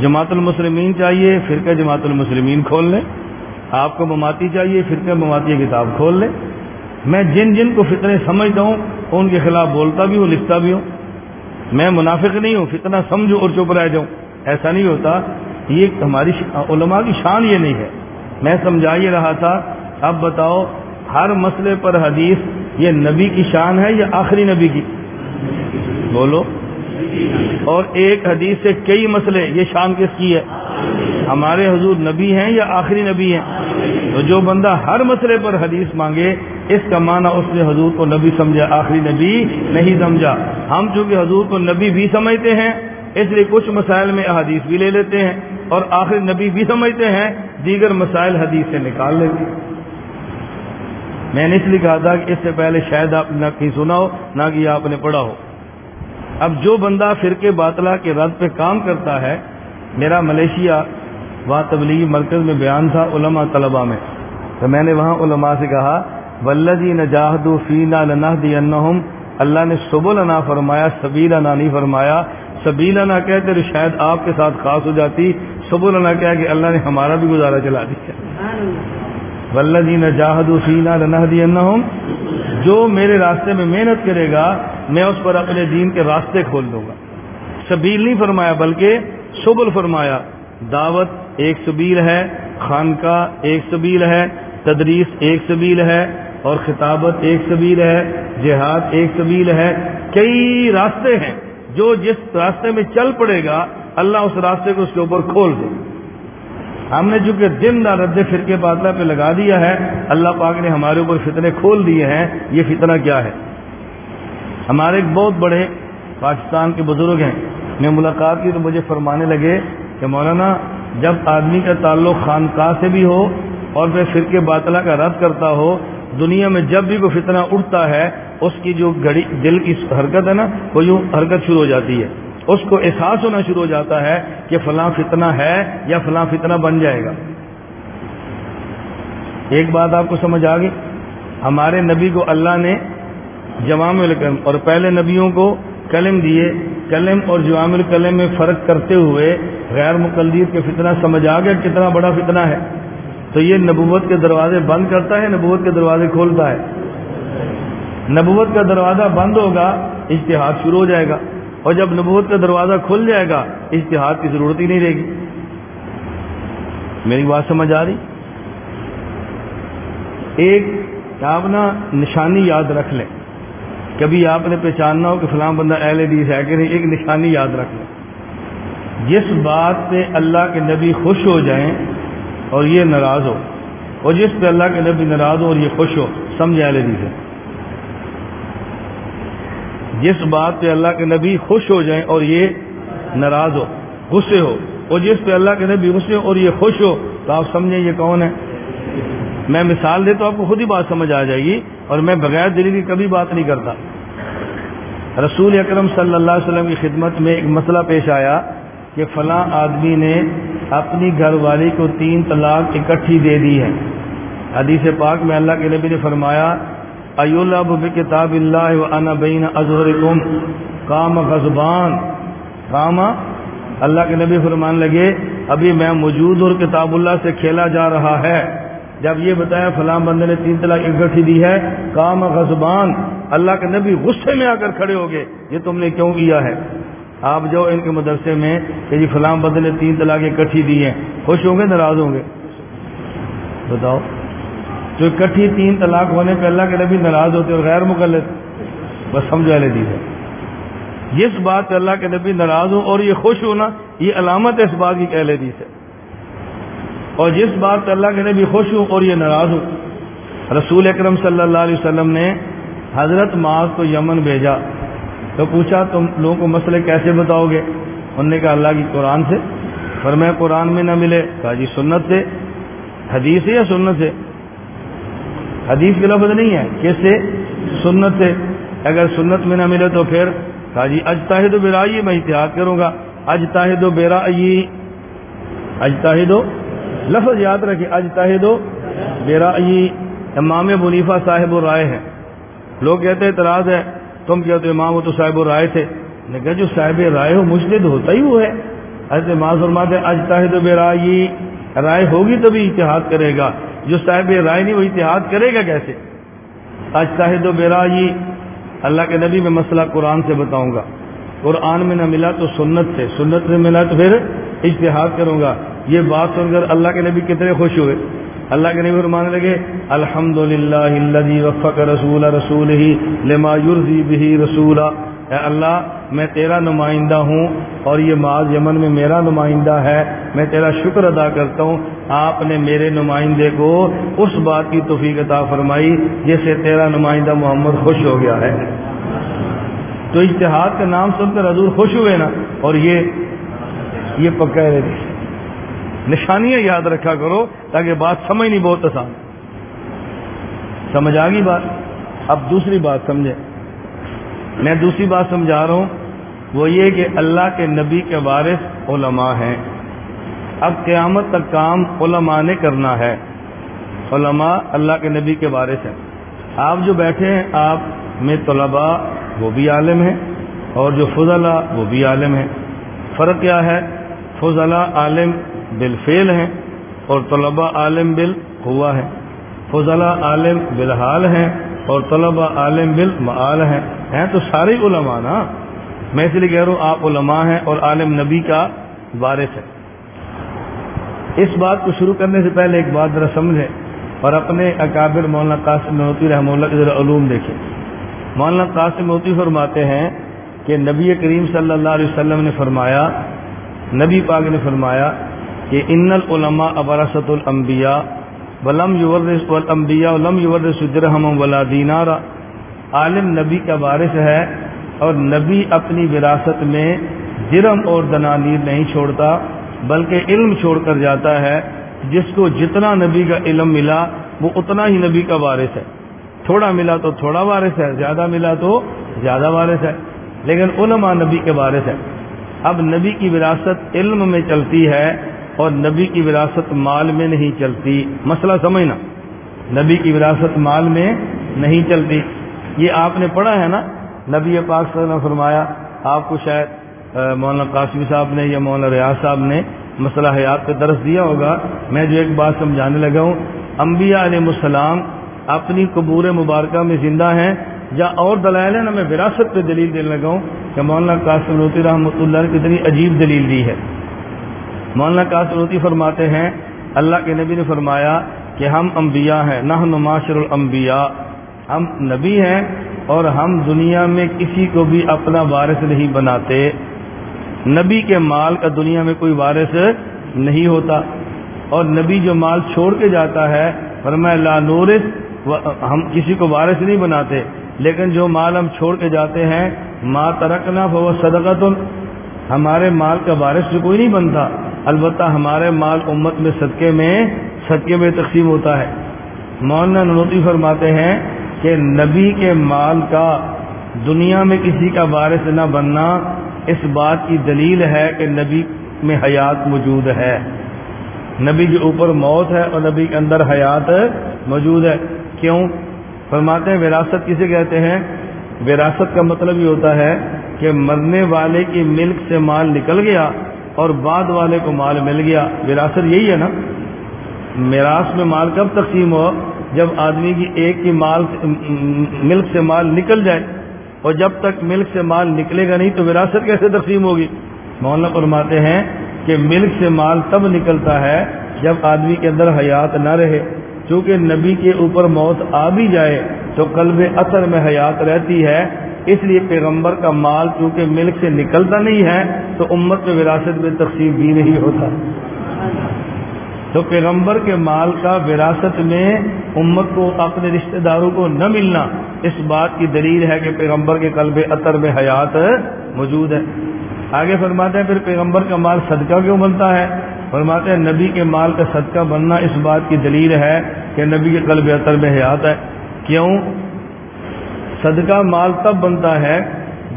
جماعت المسلمین چاہیے، فرقہ جماعت المسلمین کھول لیں۔ آپ کو مماتی چاہیے، فرقہ مماتی کتاب کھول لیں۔ میں جن جن کو فطرے سمجھتا ہوں، ان کے خلاف بولتا بھی ہوں، لکھتا بھی ہوں۔ میں منافق نہیں ہوں، فتنہ سمجھوں اور چپ رہ جاؤں۔ ایسا نہیں ہوتا۔ یہ ہماری علماء کی شان یہ نہیں ہے۔ میں سمجھا ہی رہا تھا۔ اب بتاؤ ہر مسئلے پر حدیث یہ نبی کی شان ہے یا آخری نبی کی؟ بولو۔ اور ایک حدیث سے کئی مسئلے، یہ شان کس کی ہے؟ ہمارے حضور نبی ہیں یا آخری نبی ہیں؟ تو جو بندہ ہر مسئلے پر حدیث مانگے، اس کا معنی اس نے حضور کو نبی سمجھا، آخری نبی نہیں سمجھا۔ ہم چونکہ حضور کو نبی بھی سمجھتے ہیں، اس لیے کچھ مسائل میں احادیث بھی لے لیتے ہیں اور آخری نبی بھی سمجھتے ہیں، دیگر مسائل حدیث سے نکال لیتے ہیں۔ میں نے اس لیے کہا تھا کہ اس سے پہلے شاید آپ نہ کہیں سنا ہو، نہ کہ آپ نے پڑھا ہو۔ اب جو بندہ فرقے باطلا کے رد پہ کام کرتا ہے، میرا ملیشیا وہاں تبلیغی مرکز میں بیان تھا علماء طلبہ میں۔ تو میں نے وہاں علماء سے کہا ولدی نجاہد فینا لنا دی اللہ نے سب النا فرمایا، سبیل انا نہیں فرمایا۔ سبیل انا کہتے تو شاید آپ کے ساتھ خاص ہو جاتی سب النا کہ اللہ نے ہمارا بھی گزارا چلا دیا۔ ولدی نجاہد فینا لنا جو میرے راستے میں محنت کرے گا، میں اس پر اپنے دین کے راستے کھول دوں گا۔ سبیل نہیں فرمایا، بلکہ سبل فرمایا، دعوت ایک سبیل ہے، خانقاہ ایک سبیل ہے، تدریس ایک سبیل ہے، اور خطابت ایک سبیل ہے، جہاد ایک سبیل ہے۔ کئی راستے ہیں، جو جس راستے میں چل پڑے گا، اللہ اس راستے کو اس کے اوپر کھول دے۔ ہم نے چونکہ دن نہ رد فرقے بادلہ پہ لگا دیا ہے، اللہ پاک نے ہمارے اوپر فتنے کھول دیے ہیں، یہ فتنہ کیا ہے؟ ہمارے ایک بہت بڑے پاکستان کے بزرگ ہیں میں ملاقات کی تو مجھے فرمانے لگے کہ مولانا، جب آدمی کا تعلق خانقاہ سے بھی ہو اور پھر فرقے باطلا کا رد کرتا ہو، دنیا میں جب بھی کوئی فتنہ اٹھتا ہے، اس کی جو گھڑی، دل کی حرکت ہے نا، وہ یوں حرکت شروع ہو جاتی ہے۔ اس کو احساس ہونا شروع ہو جاتا ہے کہ فلاں فتنہ ہے یا فلاں فتنہ بن جائے گا۔ ایک بات آپ کو سمجھ آ گئی؟ ہمارے نبی کو اللہ نے جوام الکلم اور پہلے نبیوں کو کلم دیے۔ کلم اور جوام الکلم میں فرق کرتے ہوئے غیر مقلدیت کے فتنہ سمجھ آ گیا کتنا بڑا فتنہ ہے۔ تو یہ نبوت کے دروازے بند کرتا ہے، نبوت کے دروازے کھولتا ہے۔ نبوت کا دروازہ بند ہوگا اشتہاد شروع ہو جائے گا۔ اور جب نبوت کا دروازہ کھل جائے گا اشتہاد کی ضرورت ہی نہیں رہے گی۔ میری بات سمجھ آ رہی؟ ایک آپ نا نشانی یاد رکھ لیں۔ کبھی آپ نے پہچاننا ہو کہ فلاں بندہ اہل حدیث ہے کہ نہیں، ایک نشانی یاد رکھ لیں۔ جس بات پہ اللہ کے نبی خوش ہو جائیں اور یہ ناراض ہو، اور جس پہ اللہ کے نبی ناراض ہو اور یہ خوش ہو سمجھ اہل حدیث ہے۔ جس بات پہ اللہ کے نبی خوش ہو جائیں اور یہ ناراض ہو، غصے ہو، اور جس پہ اللہ کے نبی غصے ہو اور یہ خوش ہو، تو آپ سمجھیں یہ کون ہے میں مثال دے تو آپ کو خود ہی بات سمجھ آ جائے گی اور میں بغیر دلی کی کبھی بات نہیں کرتا۔ رسول اکرم صلی اللہ علیہ وسلم کی خدمت میں ایک مسئلہ پیش آیا کہ فلاں آدمی نے اپنی گھر والی کو تین طلاق اکٹھی دے دی ہے۔ حدیث پاک میں اللہ کے نبی نے فرمایا ایو اللہ اللہ و انا بین اظہر کام غزبان کام اللہ کے نبی فرمان لگے، ابھی میں موجود اور کتاب اللہ سے کھیلا جا رہا ہے۔ جب یہ بتایا، فلاں بندے نے تین طلاق اکٹھی دی ہے، کام غزبان اللہ کے نبی غصے میں آ کر کھڑے ہو گئے، یہ تم نے کیوں کیا ہے؟ آپ جو ان کے مدرسے میں کہ جی فلاں بندے نے تین طلاق اکٹھی دی ہیں۔ خوش ہوں گے، ناراض ہوں گے؟ بتاؤ۔ جو اکٹھی تین طلاق ہونے پہ اللہ کے نبی ناراض ہوتے اور غیر مقلد بس سمجھا لے دی جس بات پہ اللہ کے نبی ناراض ہوں اور یہ خوش ہونا، یہ علامت ہے اس بات کی کہہ لے دی سے اور جس بات پہ اللہ کے نبی خوش ہوں اور یہ ناراض ہوں، رسول اکرم صلی اللہ علیہ وسلم نے حضرت معاذ کو یمن بھیجا۔ تو پوچھا، تم لوگوں کو مسئلے کیسے بتاؤ گے؟ انہوں نے کہا، اللہ کی قرآن سے۔ پر میں قرآن میں نہ ملے۔ کہا جی سنت سے۔ حدیث سے یا سنت سے حدیث کے لفظ نہیں ہے۔ کس سے سنت سے۔ اگر سنت میں نہ ملے تو پھر کہا جی اج تاہد و بیرائی میں اتحاد کروں گا۔ اج تاہد و بیرائی اج تاہد و لفظ یاد رکھے اج تاہد و بیرائی امام منیفا صاحب و رائے ہیں۔ لوگ کہتے اعتراض ہے۔ تم کہتے ہو امام وہ تو صاحب رائے تھے۔ نے کہا جو صاحب رائے ہو مجھے ہوتا ہی وہ ہے۔ ایسے ماں فرماتے اج تاہد رائے رائے ہوگی تبھی اتحاد کرے گا۔ جو صاحب رائے نہیں وہ اتحاد کرے گا کیسے؟ اج تاہد و بے رائے جی، اللہ کے نبی میں مسئلہ قرآن سے بتاؤں گا۔ قرآن میں نہ ملا تو سنت سے سنت سے ملا تو پھر اشتہاد کروں گا۔ یہ بات سن کر اللہ کے نبی کتنے خوش ہوئے۔ اللہ کے نبی فرمانے لگے الحمد للہ وفق رسول رسول ہی لما یورزی بھی رسولہ اے اللہ، میں تیرا نمائندہ ہوں اور یہ معاذ یمن میں میرا نمائندہ ہے۔ میں تیرا شکر ادا کرتا ہوں۔ آپ نے میرے نمائندے کو اس بات کی توفیق عطا فرمائی جس سے تیرا نمائندہ محمد خوش ہو گیا ہے۔ تو اشتہاد کا نام سن کر حضور خوش ہوئے نا؟ اور یہ یہ پکا نشانیاں یاد رکھا کرو تاکہ بات سمجھ نہیں بہت آسان۔ سمجھ آ گئی بات؟ اب دوسری بات سمجھے میں دوسری بات سمجھا رہا ہوں، وہ یہ کہ اللہ کے نبی کے وارث علماء ہیں۔ اب قیامت تک کام علماء نے کرنا ہے۔ علماء اللہ کے نبی کے وارث ہیں۔ آپ جو بیٹھے ہیں، آپ میں طلباء، وہ بھی عالم ہیں، اور جو فضلہ وہ بھی عالم ہیں۔ فرق کیا ہے؟ فضلہ عالم بالفعل ہیں، اور طلباء عالم بل ہوا فضلہ عالم بالحال ہیں اور طلباء عالم بل ہیں۔ ہیں تو سارے علماء نا؟ میں اس لیے کہہ رہا ہوں آپ علماء ہیں اور عالم نبی کا وارث ہے اس بات کو شروع کرنے سے پہلے ایک بات ذرا سمجھیں اور اپنے اکابر مولانا قاسم موتی رحمہ اللہ کے ذرا علوم دیکھیں۔ مولانا قاسم موتی فرماتے ہیں کہ نبی کریم صلی اللہ علیہ وسلم نے فرمایا، نبی پاک نے فرمایا کہ ان العلماء ابرست الانبیاء ولم یورس والانبیاء ولم یورس درہم ولا دینارا۔ عالم نبی کا وارث ہے اور نبی اپنی وراثت میں جرم اور دنانیر نہیں چھوڑتا، بلکہ علم چھوڑ کر جاتا ہے۔ جس کو جتنا نبی کا علم ملا، وہ اتنا ہی نبی کا وارث ہے۔ تھوڑا ملا تو تھوڑا وارث ہے، زیادہ ملا تو زیادہ وارث ہے۔ لیکن علماء نبی کے وارث ہے اب نبی کی وراثت علم میں چلتی ہے اور نبی کی وراثت مال میں نہیں چلتی۔ مسئلہ سمجھنا۔ نبی کی وراثت مال میں نہیں چلتی۔ یہ آپ نے پڑھا ہے نا؟ نبی پاک صلی اللہ علیہ فرمایا، آپ کو شاید مولانا قاسمی صاحب نے یا مولانا ریاض صاحب نے مسئلہ حیات کا درس دیا ہوگا۔ میں جو ایک بات سمجھانے لگا ہوں، انبیاء علیہ السلام اپنی قبور مبارکہ میں زندہ ہیں۔ یا اور دلائل ہے نا میں وراثت پہ دلیل دینے لگا ہوں کہ مولانا قاسم روتی رحمۃ اللہ نے کتنی عجیب دلیل دی ہے۔ مولانا قاسم فرماتے ہیں، اللہ کے نبی نے فرمایا کہ ہم انبیاء ہیں نہ نماشر الانبیاء۔ ہم نبی ہیں اور ہم دنیا میں کسی کو بھی اپنا وارث نہیں بناتے۔ نبی کے مال کا دنیا میں کوئی وارث نہیں ہوتا۔ اور نبی جو مال چھوڑ کے جاتا ہے، فرمایا، لا نورث ہم کسی کو وارث نہیں بناتے۔ لیکن جو مال ہم چھوڑ کے جاتے ہیں ماں ترکنا وہ صدقت ہمارے مال کا وارث سے کوئی نہیں بنتا۔ البتہ ہمارے مال امت میں صدقے میں صدقے میں تقسیم ہوتا ہے۔ مولانا نوتی فرماتے ہیں کہ نبی کے مال کا دنیا میں کسی کا وارث نہ بننا اس بات کی دلیل ہے کہ نبی میں حیات موجود ہے۔ نبی کے اوپر موت ہے اور نبی کے اندر حیات موجود ہے۔ کیوں؟ فرماتے ہیں وراثت کسے کہتے ہیں؟ وراثت کا مطلب یہ ہوتا ہے کہ مرنے والے کی ملک سے مال نکل گیا اور بعد والے کو مال مل گیا۔ وراثت یہی ہے نا۔ میراث میں مال کب تقسیم ہو؟ جب آدمی کی ایک کی مال ملک سے مال نکل جائے۔ اور جب تک ملک سے مال نکلے گا نہیں تو وراثت کیسے تقسیم ہوگی؟ مولانا فرماتے ہیں کہ ملک سے مال تب نکلتا ہے جب آدمی کے اندر حیات نہ رہے۔ چونکہ نبی کے اوپر موت آ بھی جائے تو قلب اثر میں حیات رہتی ہے، اس لیے پیغمبر کا مال چونکہ ملک سے نکلتا نہیں ہے، تو امت میں وراثت میں تقسیم بھی نہیں ہوتا۔ تو پیغمبر کے مال کا وراثت میں امت کو، اپنے رشتہ داروں کو نہ ملنا، اس بات کی دلیل ہے کہ پیغمبر کے قلب اطر میں حیات موجود ہے۔ آگے فرماتے ہیں، پھر پیغمبر کا مال صدقہ کیوں بنتا ہے؟ فرماتے ہیں، نبی کے مال کا صدقہ بننا اس بات کی دلیل ہے کہ نبی کے قلب اطر میں حیات ہے۔ کیوں؟ صدقہ مال تب بنتا ہے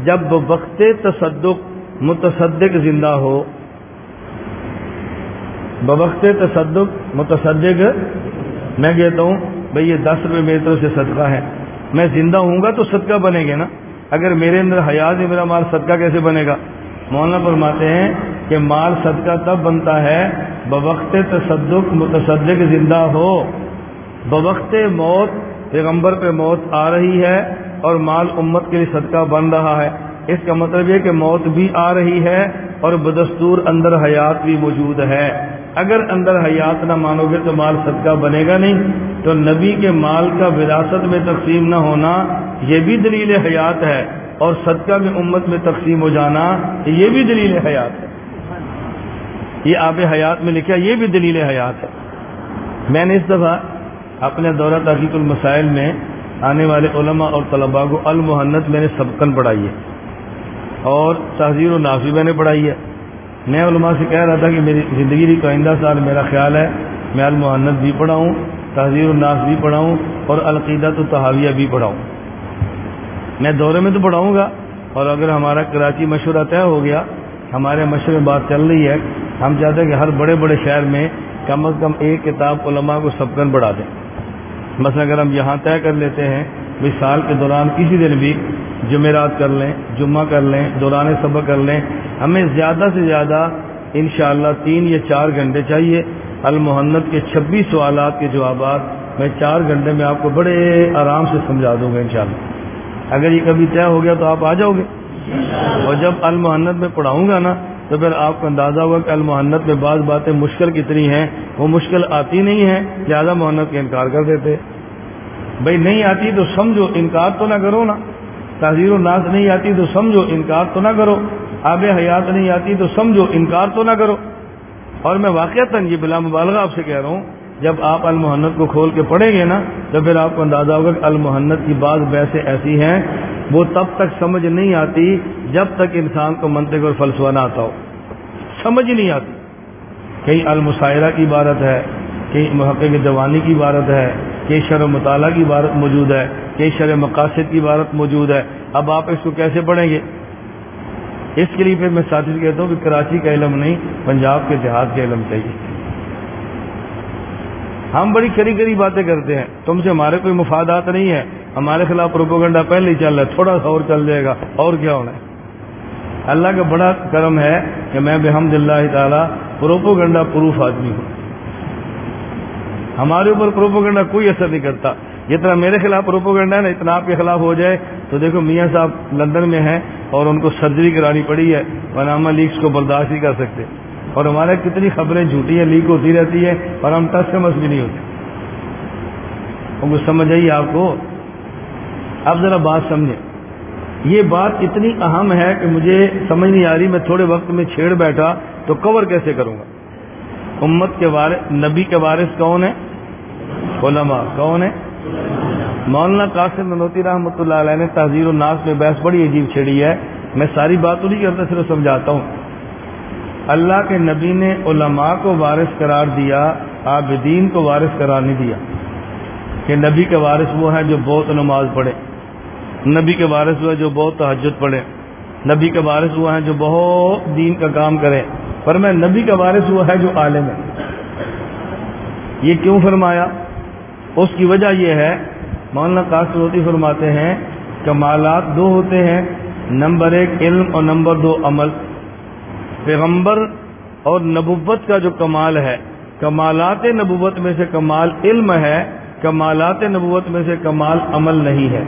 جب وقت تصدق متصدق زندہ ہو۔ بوقت تصدق متصدق، میں کہتا ہوں، بھئی یہ دس روپے میری طرف سے صدقہ ہے۔ میں زندہ ہوں گا تو صدقہ بنے گا نا۔ اگر میرے اندر حیات ہے، میرا مال صدقہ کیسے بنے گا؟ مولانا فرماتے ہیں کہ مال صدقہ تب بنتا ہے بوقت تصدق، متصدق زندہ ہو۔ بوقت موت، پیغمبر پہ موت آ رہی ہے اور مال امت کے لیے صدقہ بن رہا ہے۔ اس کا مطلب یہ کہ موت بھی آ رہی ہے اور بدستور اندر حیات بھی موجود ہے۔ اگر اندر حیات نہ مانو گے تو مال صدقہ بنے گا نہیں۔ تو نبی کے مال کا وراثت میں تقسیم نہ ہونا یہ بھی دلیل حیات ہے اور صدقہ میں امت میں تقسیم ہو جانا یہ بھی دلیل حیات ہے۔ یہ آب حیات میں لکھا یہ بھی دلیل حیات ہے۔ میں نے اس دفعہ اپنے دورہ تحقیق المسائل میں آنے والے علماء اور طلباء کو المحنت میں نے سبقن پڑھائی ہے۔ اور تحزیر و نافی میں نے پڑھائی ہے۔ میں علماء سے کہہ رہا تھا کہ میری زندگی کا آئندہ سال میرا خیال ہے، میں المحنت بھی پڑھاؤں تحزیر الناس بھی پڑھاؤں اور القیدہ تو تحاویہ بھی پڑھاؤں۔ میں دورے میں تو پڑھاؤں گا، اور اگر ہمارا کراچی مشورہ طے ہو گیا، ہمارے مشورے میں بات چل رہی ہے ہم چاہتے ہیں کہ ہر بڑے بڑے شہر میں کم از کم ایک کتاب علماء کو سبکن بڑھا دیں۔ مثلا اگر ہم یہاں طے کر لیتے ہیں بھی سال کے دوران کسی دن بھی جمعرات کر لیں، جمعہ کر لیں، دوران سبق کر لیں، ہمیں زیادہ سے زیادہ انشاءاللہ تین یا چار گھنٹے چاہیے۔ المحنت کے چھبیس سوالات کے جوابات میں چار گھنٹے میں آپ کو بڑے آرام سے سمجھا دوں گا انشاءاللہ۔ اگر یہ کبھی طے ہو گیا تو آپ آ جاؤ گے۔ اور جب المحنت میں پڑھاؤں گا نا تو پھر آپ کو اندازہ ہوا کہ المحنت میں بعض باتیں مشکل کتنی ہیں، وہ مشکل آتی نہیں ہیں لہٰذا محنت کا انکار کر دیتے۔ بھائی نہیں آتی تو سمجھو، انکار تو نہ کرو نا۔ تحزیر و ناز نہیں آتی تو سمجھو، انکار تو نہ کرو۔ آب حیات نہیں آتی تو سمجھو، انکار تو نہ کرو۔ اور میں واقعتاً یہ بلا مبالغہ آپ سے کہہ رہا ہوں جب آپ المحنت کو کھول کے پڑھیں گے نا، تو پھر آپ کو اندازہ ہوگا کہ المحنت کی بعض بحثیں ایسی ہیں، وہ تب تک سمجھ نہیں آتی جب تک انسان کو منطق اور فلسفہ نہ آتا ہو۔ سمجھ نہیں آتی۔ کہیں المشاعرہ کی عبارت ہے، کہیں محقق جوانی کی عبارت ہے کئی شر مطالعہ کی عبارت موجود ہے کئی شر مقاصد کی عبارت موجود ہے۔ اب آپ اس کو کیسے پڑھیں گے؟ اس کے لیے پھر میں ساتھی کہتا ہوں کہ کراچی کا علم نہیں، پنجاب کے دیہات کا علم چاہیے۔ ہم بڑی کری کری باتیں کرتے ہیں۔ تم سے ہمارے کوئی مفادات نہیں ہے ہمارے خلاف پروپوگنڈا پہلے ہی چل رہا ہے۔ تھوڑا سا اور چل جائے گا۔ اور کیا ہونا ہے؟ اللہ کا بڑا کرم ہے کہ میں بحمد اللہ تعالیٰ پروپوگنڈا پروف آدمی ہوں۔ ہمارے اوپر پروپوگنڈا کوئی اثر نہیں کرتا۔ جتنا میرے خلاف پروپوگنڈا ہے نا، اتنا آپ کے خلاف ہو جائے۔ تو دیکھو، میاں صاحب لندن میں ہیں اور ان کو سرجری کرانی پڑی ہے۔ ونامہ لیکس کو برداشت نہیں کر سکتے۔ اور ہمارے کتنی خبریں جھوٹی ہیں لیک ہوتی رہتی ہے اور ہم ٹس سمجھ بھی نہیں ہوتے۔ کو سمجھ آئیے آپ کو؟ اب ذرا بات سمجھیں۔ یہ بات اتنی اہم ہے کہ مجھے سمجھ نہیں آ رہی، میں تھوڑے وقت میں چھیڑ بیٹھا تو کور کیسے کروں گا؟ امت کے وارث، نبی کے وارث کون ہے علماء۔ کون ہے مولانا قاسم منوتی رحمۃ اللہ علیہ نے تحزیر الناس میں بحث بڑی عجیب چھڑی ہے۔ میں ساری بات تو نہیں کرتا، صرف سمجھاتا ہوں۔ اللہ کے نبی نے علماء کو وارث قرار دیا، عابدین کو وارث قرار نہیں دیا۔ کہ نبی کے وارث وہ ہیں جو بہت نماز پڑھے نبی کے وارث وہ ہیں جو بہت تحجد پڑھے نبی کے وارث وہ ہیں جو بہت دین کا کام کرے پر میں نبی کا وارث وہ ہے جو عالم ہے۔ یہ کیوں فرمایا؟ اس کی وجہ یہ ہے، مولانا کاشروتی فرماتے ہیں، کمالات دو ہوتے ہیں، نمبر ایک علم اور نمبر دو عمل۔ پیغمبر اور نبوت کا جو کمال ہے، کمالات نبوت میں سے کمال علم ہے، کمالات نبوت میں سے کمال عمل نہیں ہے۔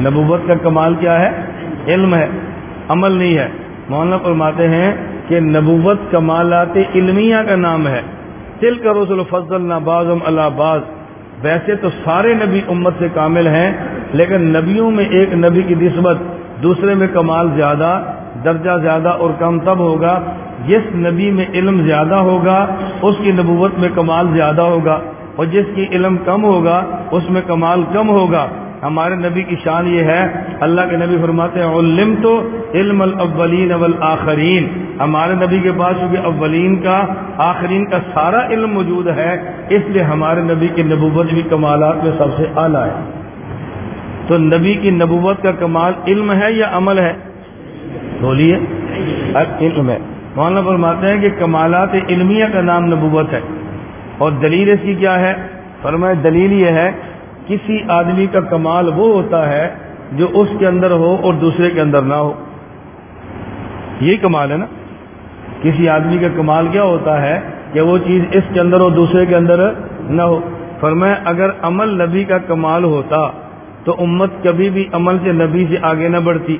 نبوت کا کمال کیا ہے؟ علم ہے، عمل نہیں ہے۔ مولانا فرماتے ہیں کہ نبوت کمالات علمیہ کا نام ہے۔ تل کا رسول فضل نبازم اللہ باز ویسے تو سارے نبی امت سے کامل ہیں، لیکن نبیوں میں ایک نبی کی نسبت دوسرے میں کمال زیادہ درجہ زیادہ اور کم تب ہوگا جس نبی میں علم زیادہ ہوگا، اس کی نبوت میں کمال زیادہ ہوگا، اور جس کی علم کم ہوگا، اس میں کمال کم ہوگا۔ ہمارے نبی کی شان یہ ہے، اللہ کے نبی فرماتے ہیں علم تو علم الاولین والآخرین ہمارے نبی کے پاس چونکہ اولین کا، آخرین کا سارا علم موجود ہے، اس لیے ہمارے نبی کی نبوت بھی کمالات میں سب سے اعلیٰ ہے۔ تو نبی کی نبوت کا کمال علم ہے یا عمل ہے؟ بولیے۔ علم ہے مولانا فرماتے ہیں کہ کمالات علمیہ کا نام نبوت ہے۔ اور دلیل اس کی کیا ہے؟ فرمائے دلیل یہ ہے، کسی آدمی کا کمال وہ ہوتا ہے جو اس کے اندر ہو اور دوسرے کے اندر نہ ہو۔ یہی کمال ہے نا۔ کسی آدمی کا کمال کیا ہوتا ہے کہ وہ چیز اس کے اندر اور دوسرے کے اندر نہ ہو۔ فرمایا، اگر عمل نبی کا کمال ہوتا تو امت کبھی بھی عمل سے نبی سے آگے نہ بڑھتی۔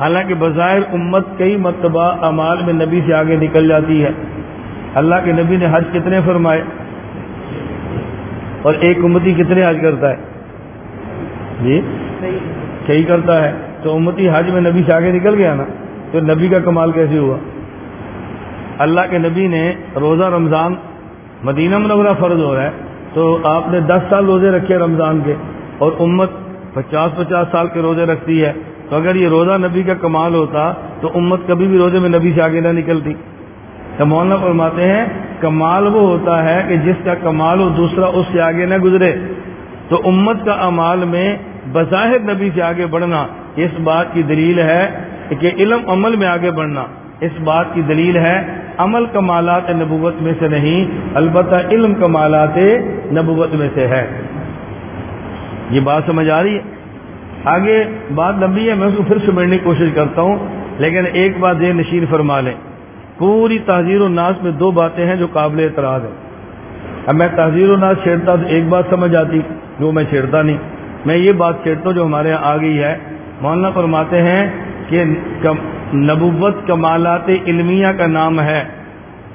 حالانکہ بظاہر امت کئی مرتبہ امال میں نبی سے آگے نکل جاتی ہے۔ اللہ کے نبی نے حج کتنے فرمائے؟ اور ایک امتی کتنے حج کرتا ہے؟ جی؟ کئی کرتا ہے۔ تو امتی حج میں نبی سے آگے نکل گیا نا، تو نبی کا کمال کیسے ہوا؟ اللہ کے نبی نے روزہ رمضان مدینہ منورہ فرض ہو رہا ہے، تو آپ نے دس سال روزے رکھے رمضان کے، اور امت پچاس پچاس سال کے روزے رکھتی ہے۔ تو اگر یہ روزہ نبی کا کمال ہوتا تو امت کبھی بھی روزے میں نبی سے آگے نہ نکلتی۔ تو مولانا فرماتے ہیں، کمال وہ ہوتا ہے کہ جس کا کمال ہو دوسرا اس سے آگے نہ گزرے۔ تو امت کا امال میں بظاہر نبی سے آگے بڑھنا اس بات کی دلیل ہے کہ علم عمل میں آگے بڑھنا۔ اس بات کی دلیل ہے، عمل کمالات نبوت میں سے نہیں، البتہ علم کمالات نبوت میں سے ہے۔ یہ بات سمجھ آ رہی ہے؟ آگے بات لمبی ہے، میں اس کو پھر سمجھنے کی کوشش کرتا ہوں، لیکن ایک بات یہ نشین فرما لیں۔ پوری تحزیر الناس میں دو باتیں ہیں جو قابل اعتراض ہیں۔ اب میں تحزیر و الناس چھیڑتا تو ایک بات سمجھ آتی، جو میں چھیڑتا نہیں۔ میں یہ بات چھیڑتا ہوں جو ہمارے یہاں آ گئی ہے۔ مولانا فرماتے ہیں کہ نبوت کمالات علمیہ کا نام ہے۔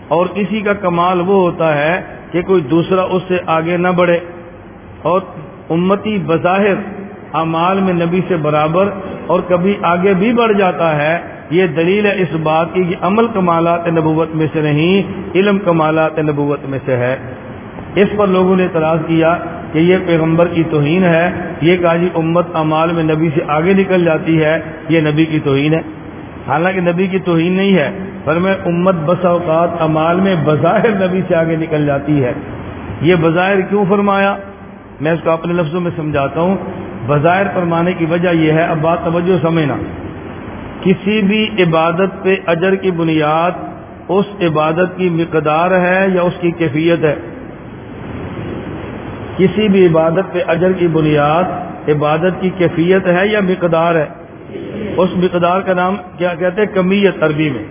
اور کسی کا کمال وہ ہوتا ہے کہ کوئی دوسرا اس سے آگے نہ بڑھے۔ اور امتی بظاہر اعمال میں نبی سے برابر اور کبھی آگے بھی بڑھ جاتا ہے، یہ دلیل ہے اس بات کی کہ عمل کمالات نبوت میں سے نہیں، علم کمالات نبوت میں سے ہے۔ اس پر لوگوں نے اعتراض کیا کہ یہ پیغمبر کی توہین ہے، یہ کہا جی امت امال میں نبی سے آگے نکل جاتی ہے، یہ نبی کی توہین ہے۔ حالانکہ نبی کی توہین نہیں ہے، پر میں امت بس اوقات امال میں بظاہر نبی سے آگے نکل جاتی ہے۔ یہ بظاہر کیوں فرمایا؟ میں اس کو اپنے لفظوں میں سمجھاتا ہوں۔ بظاہر فرمانے کی وجہ یہ ہے، اب بات توجہ سمجھنا۔ کسی بھی عبادت پہ اجر کی بنیاد اس عبادت کی مقدار ہے یا اس کی کیفیت ہے؟ کسی بھی عبادت پہ اجر کی بنیاد عبادت کی کیفیت ہے یا مقدار ہے؟ اس مقدار کا نام کیا کہتے ہیں؟ کمیت عربی میں۔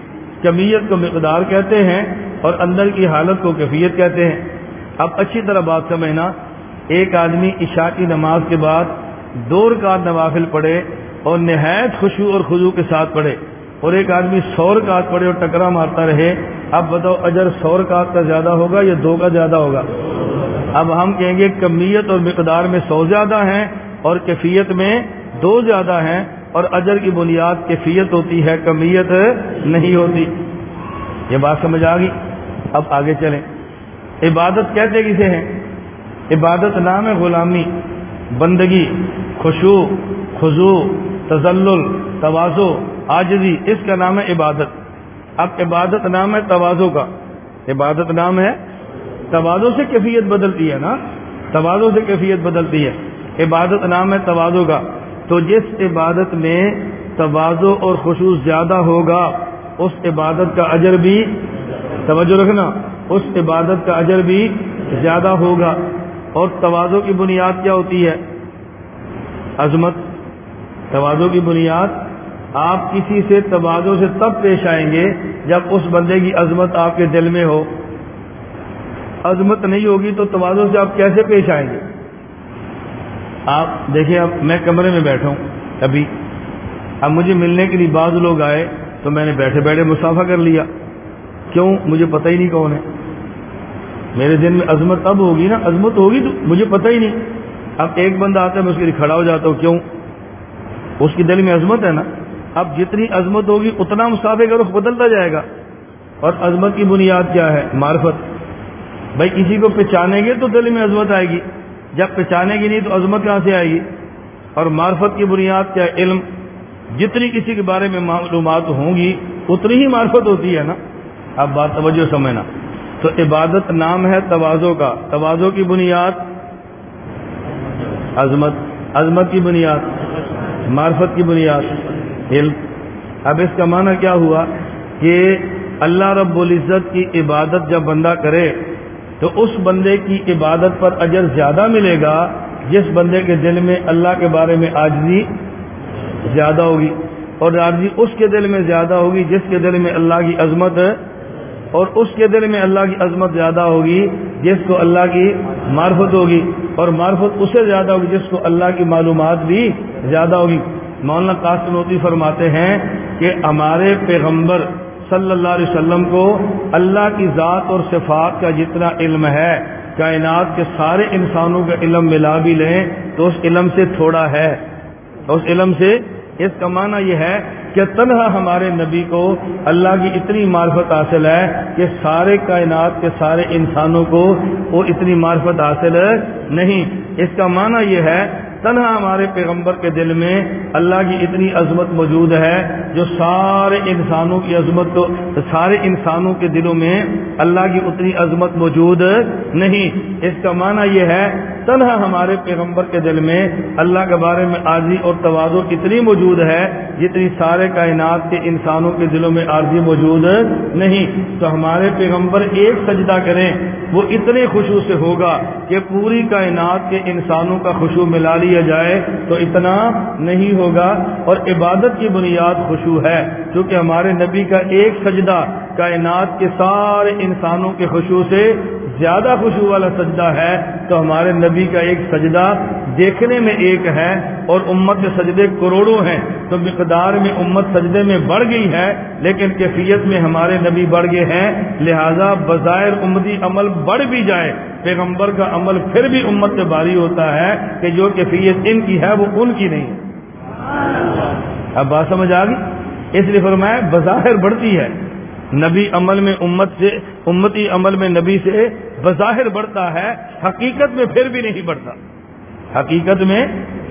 کمیت کو مقدار کہتے ہیں اور اندر کی حالت کو کیفیت کہتے ہیں۔ اب اچھی طرح بات سمجھنا، ایک آدمی عشاء کی نماز کے بعد دو رکعت نوافل پڑھے اور نہایت خوشو اور خزو کے ساتھ پڑھے اور ایک آدمی سو رکعت پڑھے اور ٹکرا مارتا رہے، اب بتاؤ اجر سو رکعت کا زیادہ ہوگا یا دو کا زیادہ ہوگا؟ اب ہم کہیں گے کمیت اور مقدار میں سو زیادہ ہیں اور کیفیت میں دو زیادہ ہیں اور اجر کی بنیاد کیفیت ہوتی ہے، کمیت نہیں ہوتی۔ یہ بات سمجھ آ گئی؟ اب آگے چلیں۔ عبادت کہتے کسے ہیں؟ عبادت نام ہے غلامی۔ بندگی خوشو خضو تزل توازو آجزی اس کا نام ہے عبادت۔ اب عبادت نام ہے توازو کا۔ عبادت نام ہے توازو سے کیفیت بدلتی ہے نا۔ توازو سے کیفیت بدلتی ہے۔ عبادت نام ہے توازو کا۔ تو جس عبادت میں توازو اور خوشبو زیادہ ہوگا، اس عبادت کا اجر بھی، توجہ رکھنا، اس عبادت کا اجر بھی زیادہ ہوگا۔ اور توازو کی بنیاد کیا ہوتی ہے؟ عظمت توازو کی بنیاد، آپ کسی سے توازو سے تب پیش آئیں گے جب اس بندے کی عظمت آپ کے دل میں ہو۔ عظمت نہیں ہوگی تو توازو سے آپ کیسے پیش آئیں گے؟ آپ دیکھیں، اب میں کمرے میں بیٹھا ہوں۔ ابھی، اب مجھے ملنے کے لیے بعض لوگ آئے تو میں نے بیٹھے بیٹھے مسافہ کر لیا۔ کیوں؟ مجھے پتہ ہی نہیں کون ہے۔ میرے دن میں عظمت اب ہوگی نا؟ عظمت ہوگی تو مجھے پتہ ہی نہیں۔ اب ایک بندہ آتا ہے، میں اس کے لیے کھڑا ہو جاتا ہوں، کیوں؟ اس کی دل میں عظمت ہے نا؟ اب جتنی عظمت ہوگی، اتنا مسافے کا رخ بدلتا جائے گا۔ اور عظمت کی بنیاد کیا ہے؟ معرفت۔ بھائی، کسی کو پہچانیں گے تو دل میں عظمت آئے گی۔ جب پہچانے گی نہیں تو عظمت کہاں سے آئے گی؟ اور معرفت کی بنیاد کیا علم۔ جتنی کسی کے بارے میں معلومات ہوں گی، اتنی ہی معرفت ہوتی ہے نا؟ اب بات توجہ سمجھنا۔ تو عبادت نام ہے توازوں کا۔ توازوں کی بنیاد عظمت عظمت کی بنیاد، معرفت کی بنیاد، علم۔ اب اس کا معنی کیا ہوا کہ اللہ رب العزت کی عبادت جب بندہ کرے تو اس بندے کی عبادت پر اجر زیادہ ملے گا جس بندے کے دل میں اللہ کے بارے میں آجزی زیادہ ہوگی اور راضی اس کے دل میں زیادہ ہوگی جس کے دل میں اللہ کی عظمت اور اس کے دل میں اللہ کی عظمت زیادہ ہوگی، جس کو اللہ کی معرفت ہوگی، اور معرفت اسے زیادہ ہوگی جس کو اللہ کی معلومات بھی زیادہ ہوگی۔ مولانا قاسموتی فرماتے ہیں کہ ہمارے پیغمبر صلی اللہ علیہ وسلم کو اللہ کی ذات اور صفات کا جتنا علم ہے، کائنات کے سارے انسانوں کا علم ملا بھی لیں تو اس علم سے تھوڑا ہے۔ اس علم سے اس کا معنی یہ ہے کہ تنہا ہمارے نبی کو اللہ کی اتنی معرفت حاصل ہے کہ سارے کائنات کے سارے انسانوں کو وہ اتنی معرفت حاصل نہیں۔ اس کا معنی یہ ہے، تنہا ہمارے پیغمبر کے دل میں اللہ کی اتنی عظمت موجود ہے جو سارے انسانوں کی عظمت کو سارے انسانوں کے دلوں میں اللہ کی اتنی عظمت موجود نہیں۔ اس کا معنی یہ ہے تنہا ہمارے پیغمبر کے دل میں اللہ کے بارے میں عارضی اور توازو اتنی موجود ہے، جتنی سارے کائنات کے انسانوں کے دلوں میں عارضی موجود نہیں۔ تو ہمارے پیغمبر ایک سجدہ کریں، وہ اتنے خوشو سے ہوگا کہ پوری کائنات کے انسانوں کا خوشو ملا لیا جائے تو اتنا نہیں ہوگا۔ اور عبادت کی بنیاد خوشو ہے کیونکہ ہمارے نبی کا ایک سجدہ کائنات کے سارے انسانوں کے خوشو سے زیادہ خوشبو والا سجدہ ہے تو ہمارے نبی کا ایک سجدہ دیکھنے میں ایک ہے اور امت کے سجدے کروڑوں ہیں تو مقدار میں امت سجدے میں بڑھ گئی ہے لیکن کیفیت میں ہمارے نبی بڑھ گئے ہیں لہذا بظاہر امدی عمل بڑھ بھی جائے پیغمبر کا عمل پھر بھی امت سے باری ہوتا ہے کہ جو کیفیت ان کی ہے وہ ان کی نہیں اب بات سمجھ آ گئی؟ اس لیے فرمایا بظاہر بڑھتی ہے۔ نبی عمل میں امت سے، امتی عمل میں نبی سے بظاہر بڑھتا ہے، حقیقت میں پھر بھی نہیں بڑھتا۔ حقیقت میں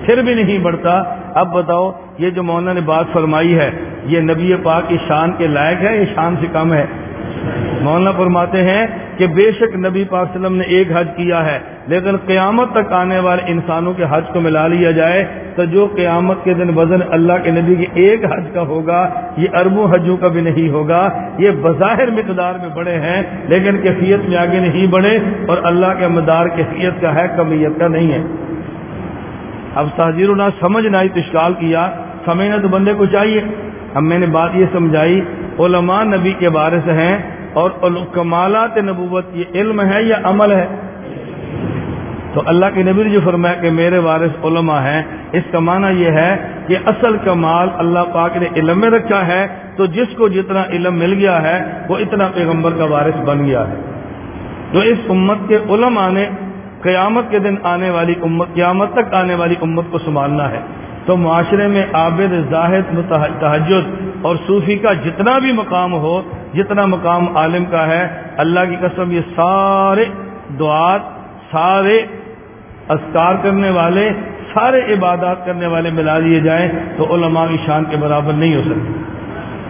پھر بھی نہیں بڑھتا۔ اب بتاؤ، یہ جو مولانا نے بات فرمائی ہے، یہ نبی پاک کی شان کے لائق ہے یہ شان سے کم ہے؟ مولانا فرماتے ہیں کہ بے شک نبی پاک وسلم نے ایک حج کیا ہے، لیکن قیامت تک آنے والے انسانوں کے حج کو ملا لیا جائے تو جو قیامت کے دن وزن اللہ کے نبی کے ایک حج کا ہوگا، یہ اربوں حجوں کا بھی نہیں ہوگا۔ یہ بظاہر مقدار میں بڑے ہیں، لیکن کیفیت میں آگے نہیں بڑھے اور اللہ کے مدار کیفیت کا ہے، کمیت کا نہیں ہے۔ اب تحزیر نہ سمجھ نہ اشکال کیا۔ سمجھنا تو بندے کو چاہیے۔ اب میں نے بات یہ سمجھائی، علماء نبی کے بارے سے ہیں۔ اور کمالات نبوت یہ علم ہے یا عمل ہے؟ تو اللہ کے نبی نے جو فرمایا کہ میرے وارث علماء ہیں، اس کا معنی یہ ہے کہ اصل کمال اللہ پاک نے علم میں رکھا ہے، تو جس کو جتنا علم مل گیا ہے، وہ اتنا پیغمبر کا وارث بن گیا ہے۔ تو اس امت کے علماء نے قیامت کے دن آنے والی امت، قیامت تک آنے والی امت کو سنبھالنا ہے۔ تو معاشرے میں عابد، زاہد تحجد اور صوفی کا جتنا بھی مقام ہو، جتنا مقام عالم کا ہے، اللہ کی قسم یہ سارے دعات، سارے اسکار کرنے والے، سارے عبادات کرنے والے ملا لیے جائیں تو علماء کی شان کے برابر نہیں ہو سکتے۔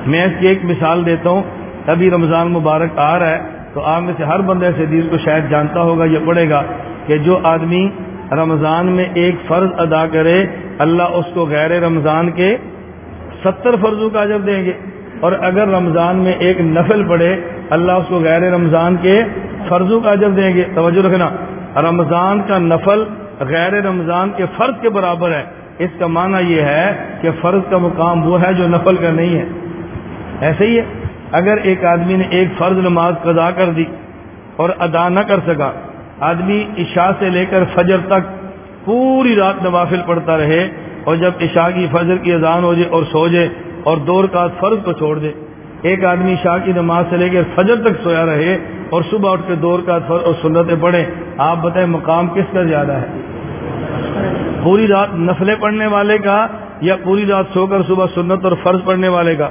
میں اس کی ایک مثال دیتا ہوں۔ ابھی رمضان مبارک آ رہا ہے تو آپ میں سے ہر بندے سے دیر کو شاید جانتا ہوگا یا پڑے گا کہ جو آدمی رمضان میں ایک فرض ادا کرے، اللہ اس کو غیر رمضان کے ستر فرضوں کا عجب دیں گے۔ اور اگر رمضان میں ایک نفل پڑے، اللہ اس کو غیر رمضان کے فرضوں کا عجب دیں گے۔ توجہ رکھنا، رمضان کا نفل غیر رمضان کے فرض کے برابر ہے۔ اس کا معنی یہ ہے کہ فرض کا مقام وہ ہے جو نفل کا نہیں ہے۔ ایسے ہی ہے، اگر ایک آدمی نے ایک فرض نماز قضا کر دی اور ادا نہ کر سکا آدمی عشاء سے لے کر فجر تک پوری رات نوافل پڑھتا رہے اور جب عشاء کی فجر کی اذان ہو جائے اور سو جائے اور دور کا فرض کو چھوڑ دے، ایک آدمی شاہ کی نماز سے لے کر فجر تک سویا رہے اور صبح اٹھ کے دور کا فرض اور سنتیں پڑھے آپ بتائیں مقام کس کا زیادہ ہے؟ پوری رات نفلیں پڑھنے والے کا یا پوری رات سو کر صبح سنت اور فرض پڑھنے والے کا؟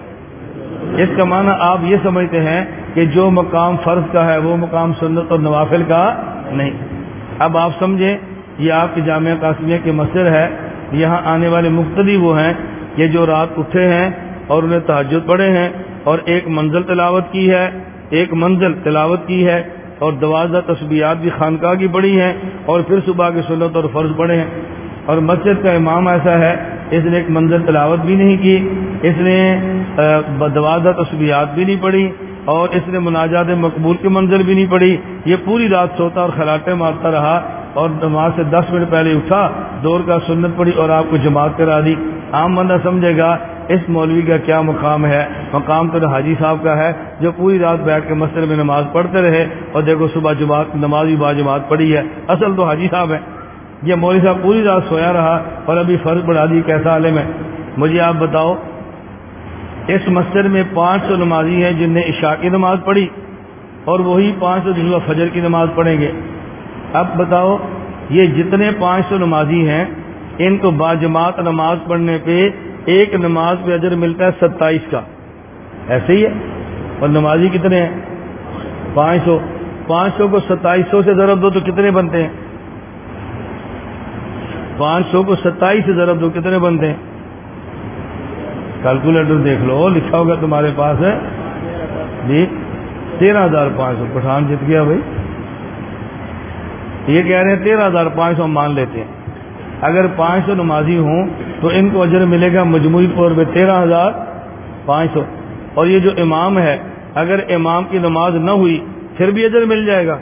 اس کا معنی آپ یہ سمجھتے ہیں کہ جو مقام فرض کا ہے، وہ مقام سنت اور نوافل کا نہیں۔ اب آپ سمجھیں، یہ آپ کی جامعہ قاسمیہ کے مسئلہ ہے، یہاں آنے والے مقتدی وہ ہیں، یہ جو رات اٹھے ہیں اور انہیں تحجد پڑھے ہیں اور ایک منزل تلاوت کی ہے، ایک منزل تلاوت کی ہے اور دوازہ تسبیات بھی خانقاہ کی پڑھی ہیں اور پھر صبح کی سنت اور فرض پڑھے ہیں۔ اور مسجد کا امام ایسا ہے اس نے ایک منزل تلاوت بھی نہیں کی، اس نے دوازہ تسبیات بھی نہیں پڑھی اور اس نے مناجات مقبول کی منزل بھی نہیں پڑھی۔ یہ پوری رات سوتا اور خراٹے مارتا رہا اور نماز سے دس منٹ پہلے اٹھا، دور کا سنت پڑی اور آپ کو جماعت کرا دی۔ عام بندہ سمجھے گا، اس مولوی کا کیا مقام ہے؟ مقام تو حاجی صاحب کا ہے، جو پوری رات بیٹھ کے مسجد میں نماز پڑھتے رہے اور دیکھو صبح جماعت نماز بھی با جماعت پڑھی ہے۔ اصل تو حاجی صاحب ہے یہ مولوی صاحب پوری رات سویا رہا اور ابھی فرض بڑھا دی کیسا عالم ہے۔ مجھے آپ بتاؤ، اس مسجد میں پانچ سو نمازی ہیں جن نے عشاء کی نماز پڑھی اور وہی پانچ سو جن فجر کی نماز پڑھیں گے۔ اب بتاؤ، یہ جتنے پانچ سو نمازی ہیں، ان کو باجماعت نماز پڑھنے پہ ایک نماز پہ اجر ملتا ہے ستائیس کا۔ ایسے ہی ہے۔ اور نمازی کتنے ہیں؟ پانچ سو۔ پانچ سو کو ستائیس سو سے ضرب دو تو کتنے بنتے ہیں؟ پانچ سو کو ستائیس سے ضرب دو کتنے بنتے ہیں؟ کیلکولیٹر دیکھ لو، لکھا ہوگا تمہارے پاس ہے۔ جی تیرہ ہزار پانچ سو۔ پٹھان جیت گیا بھائی۔ یہ کہہ رہے ہیں تیرہ ہزار پانچ سو مان لیتے ہیں۔ اگر پانچ سو نمازی ہوں تو ان کو اجر ملے گا مجموعی طور پہ تیرہ ہزار پانچ سو۔ اور یہ جو امام ہے، اگر امام کی نماز نہ ہوئی، پھر بھی اجر مل جائے گا۔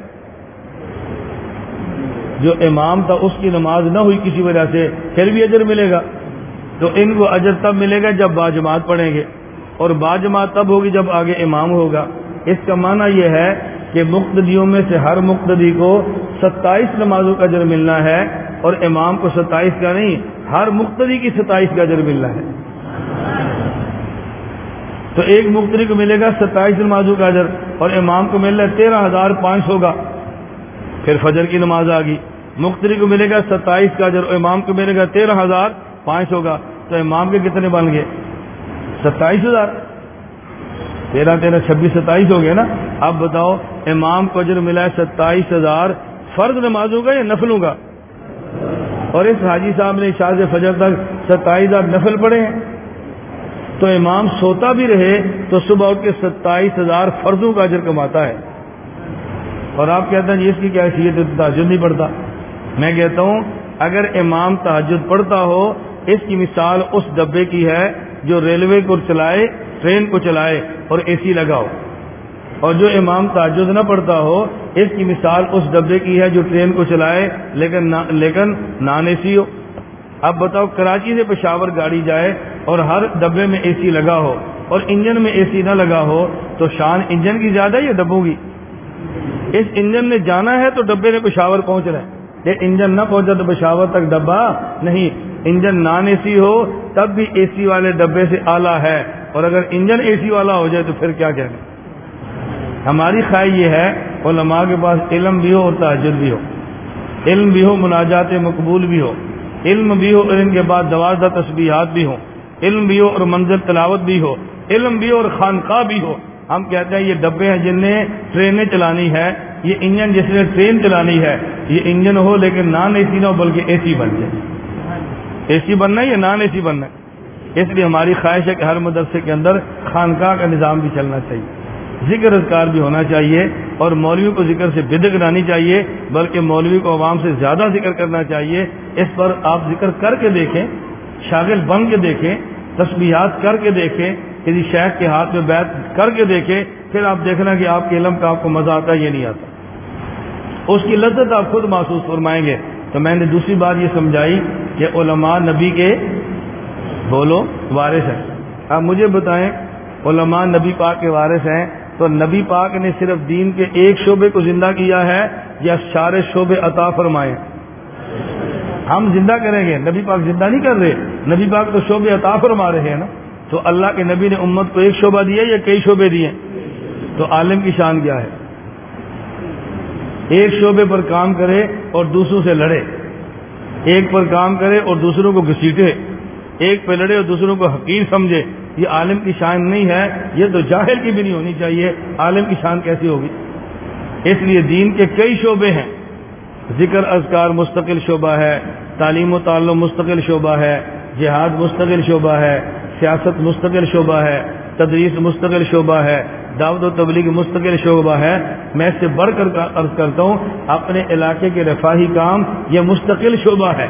جو امام تھا، اس کی نماز نہ ہوئی کسی وجہ سے، پھر بھی اجر ملے گا۔ تو ان کو اجر تب ملے گا جب باجماعت پڑھیں گے۔ اور باجماعت تب ہوگی جب آگے امام ہوگا۔ اس کا معنی یہ ہے کہ مقتدیوں میں سے ہر مقتدی کو ستائیس نمازوں کا اجر ملنا ہے اور امام کو ستائیس کا نہیں، ہر مقتدی کی ستائیس کا اجر ملنا ہے۔ تو ایک مقتدی کو ملے گا ستائیس نمازوں کا اجر اور امام کو مل رہا ہے تیرہ ہزار پانچ سو کا۔ پھر فجر کی نماز آ گئی۔ مختری کو ملے گا ستائیس کا اجر، امام کو ملے گا تیرہ ہزار، پانچ سو کا تو امام کے کتنے بن گئے؟ ستائیس ہزار۔ تیرہ تیرہ چھبیس، ستائیس ہو گئے نا؟ اب بتاؤ، امام کو اجر ملا ہے ستائیس ہزار۔ فرض نمازوں کا یا نفلوں کا اور اس حاجی صاحب نے شاہ فجر تک ستائیس ہزار نفل پڑے ہیں۔ تو امام سوتا بھی رہے تو صبح اٹھ کے ستائیس ہزار فرضوں کا اجر کماتا ہے۔ اور آپ کہتے ہیں جی اس کی کیا حیثیت تحجد نہیں پڑتا میں کہتا ہوں، اگر امام تحجد پڑھتا ہو، اس کی مثال اس ڈبے کی ہے جو ریلوے کو چلائے، ٹرین کو چلائے اور اے سی لگاؤ۔ اور جو امام تاجد نہ پڑھتا ہو، اس کی مثال اس ڈبے کی ہے جو ٹرین کو چلائے، لیکن لیکن نان اے سی ہو۔ اب بتاؤ، کراچی سے پشاور گاڑی جائے اور ہر ڈبے میں اے سی لگا ہو اور انجن میں اے سی نہ لگا ہو، تو شان انجن کی زیادہ یا ڈبوں کی؟ اس انجن نے جانا ہے تو ڈبے نے پشاور پہنچ رہا ہے۔ یہ انجن نہ پہنچا تو پشاور تک ڈبا نہیں۔ انجن نان اے سی ہو، تب بھی اے سی والے ڈبے سے آلہ ہے۔ اور اگر انجن اے سی والا ہو جائے تو پھر کیا کہنا ہماری خواہش یہ ہے، علماء کے پاس علم بھی ہو اور تحجد بھی ہو۔ علم بھی ہو، مناجات مقبول بھی ہو۔ علم بھی ہو علم کے بعد دوازدہ تسبیحات بھی ہو علم بھی ہو اور منزل تلاوت بھی ہو۔ علم بھی ہو اور خانقاہ بھی ہو۔ ہم کہتے ہیں یہ ڈبے ہیں جن نے ٹرینیں چلانی ہے، یہ انجن جس نے ٹرین چلانی ہے، یہ انجن ہو لیکن نان اے سی نہ ہو، بلکہ اے سی بن جائے۔ اے سی بننا ہے یا نان اے سی بننا؟ ہے اس لیے ہماری خواہش ہے کہ ہر مدرسے کے اندر خانقاہ کا نظام بھی چلنا چاہیے۔ ذکر اذکار بھی ہونا چاہیے اور مولوی کو ذکر سے بدک کرانی چاہیے، بلکہ مولوی کو عوام سے زیادہ ذکر کرنا چاہیے۔ اس پر آپ ذکر کر کے دیکھیں، شاغل بن کے دیکھیں، تسبیحات کر کے دیکھیں۔ کسی شیخ کے ہاتھ میں بیت کر کے دیکھیں پھر آپ دیکھنا کہ آپ کے علم کا آپ کو مزہ آتا ہے، یہ نہیں آتا۔ اس کی لذت آپ خود محسوس فرمائیں گے۔ تو میں نے دوسری بات یہ سمجھائی کہ علماء نبی کے بولو وارث ہیں۔ آپ مجھے بتائیں، علماء نبی پاک کے وارث ہیں۔ تو نبی پاک نے صرف دین کے ایک شعبے کو زندہ کیا ہے یا سارے شعبے عطا فرمائے؟ ہم زندہ کریں گے، نبی پاک زندہ نہیں کر رہے۔ نبی پاک تو شعبے عطا فرما رہے ہیں نا۔ تو اللہ کے نبی نے امت کو ایک شعبہ دیا یا کئی شعبے دیے؟ تو عالم کی شان کیا ہے؟ ایک شعبے پر کام کرے اور دوسروں سے لڑے۔ ایک پر کام کرے اور دوسروں کو گھسیٹے۔ ایک پہ لڑے اور دوسروں کو حقیر سمجھے۔ یہ عالم کی شان نہیں ہے، یہ تو جاہل کی بھی نہیں ہونی چاہیے۔ عالم کی شان کیسی ہوگی؟ اس لیے دین کے کئی شعبے ہیں۔ ذکر اذکار مستقل شعبہ ہے، تعلیم و تعلق مستقل شعبہ ہے، جہاد مستقل شعبہ ہے سیاست مستقل شعبہ ہے، تدریس مستقل شعبہ ہے، دعوت و تبلیغ مستقل شعبہ ہے۔ میں اس سے بڑھ کر عرض کرتا ہوں، اپنے علاقے کے رفاہی کام یہ مستقل شعبہ ہے۔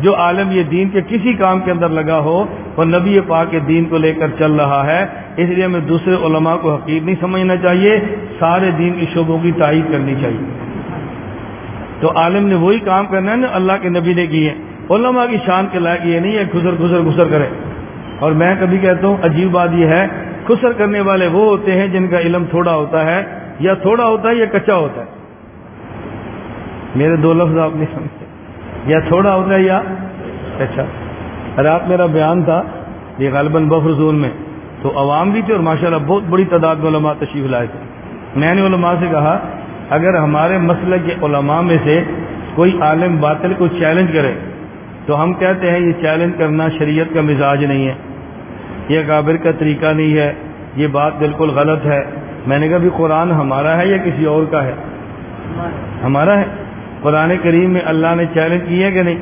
جو عالم یہ دین کے کسی کام کے اندر لگا ہو، وہ نبی پاک کے دین کو لے کر چل رہا ہے۔ اس لیے ہمیں دوسرے علماء کو حقیق نہیں سمجھنا چاہیے، سارے دین کے شعبوں کی تائید کرنی چاہیے۔ تو عالم نے وہی کام کرنا ہے نا اللہ کے نبی نے کیے۔ علماء کی شان کے لائق یہ نہیں ہے خسر خسر خسر کرے۔ اور میں کبھی کہتا ہوں، عجیب بات یہ ہے، خسر کرنے والے وہ ہوتے ہیں جن کا علم تھوڑا ہوتا ہے، یا تھوڑا ہوتا ہے یا کچا ہوتا ہے۔ میرے دو لفظ آپ نہیں سمجھتے۔ یا تھوڑا ہوتا ہے یا کچا۔ رات میرا بیان تھا، یہ غالباً بفر زون میں۔ تو عوام بھی تھے اور ماشاءاللہ بہت بڑی تعداد میں علماء تشریف لائے تھے۔ میں نے علماء سے کہا، اگر ہمارے مسئلہ کے علماء میں سے کوئی عالم باطل کو چیلنج کرے، تو ہم کہتے ہیں یہ چیلنج کرنا شریعت کا مزاج نہیں ہے۔ یہ کابر کا طریقہ نہیں ہے، یہ بات بالکل غلط ہے۔ میں نے کہا بھی قرآن ہمارا ہے یا کسی اور کا ہے؟ ہمارا ہے۔ قرآن کریم میں اللہ نے چیلنج کیا کہ نہیں؟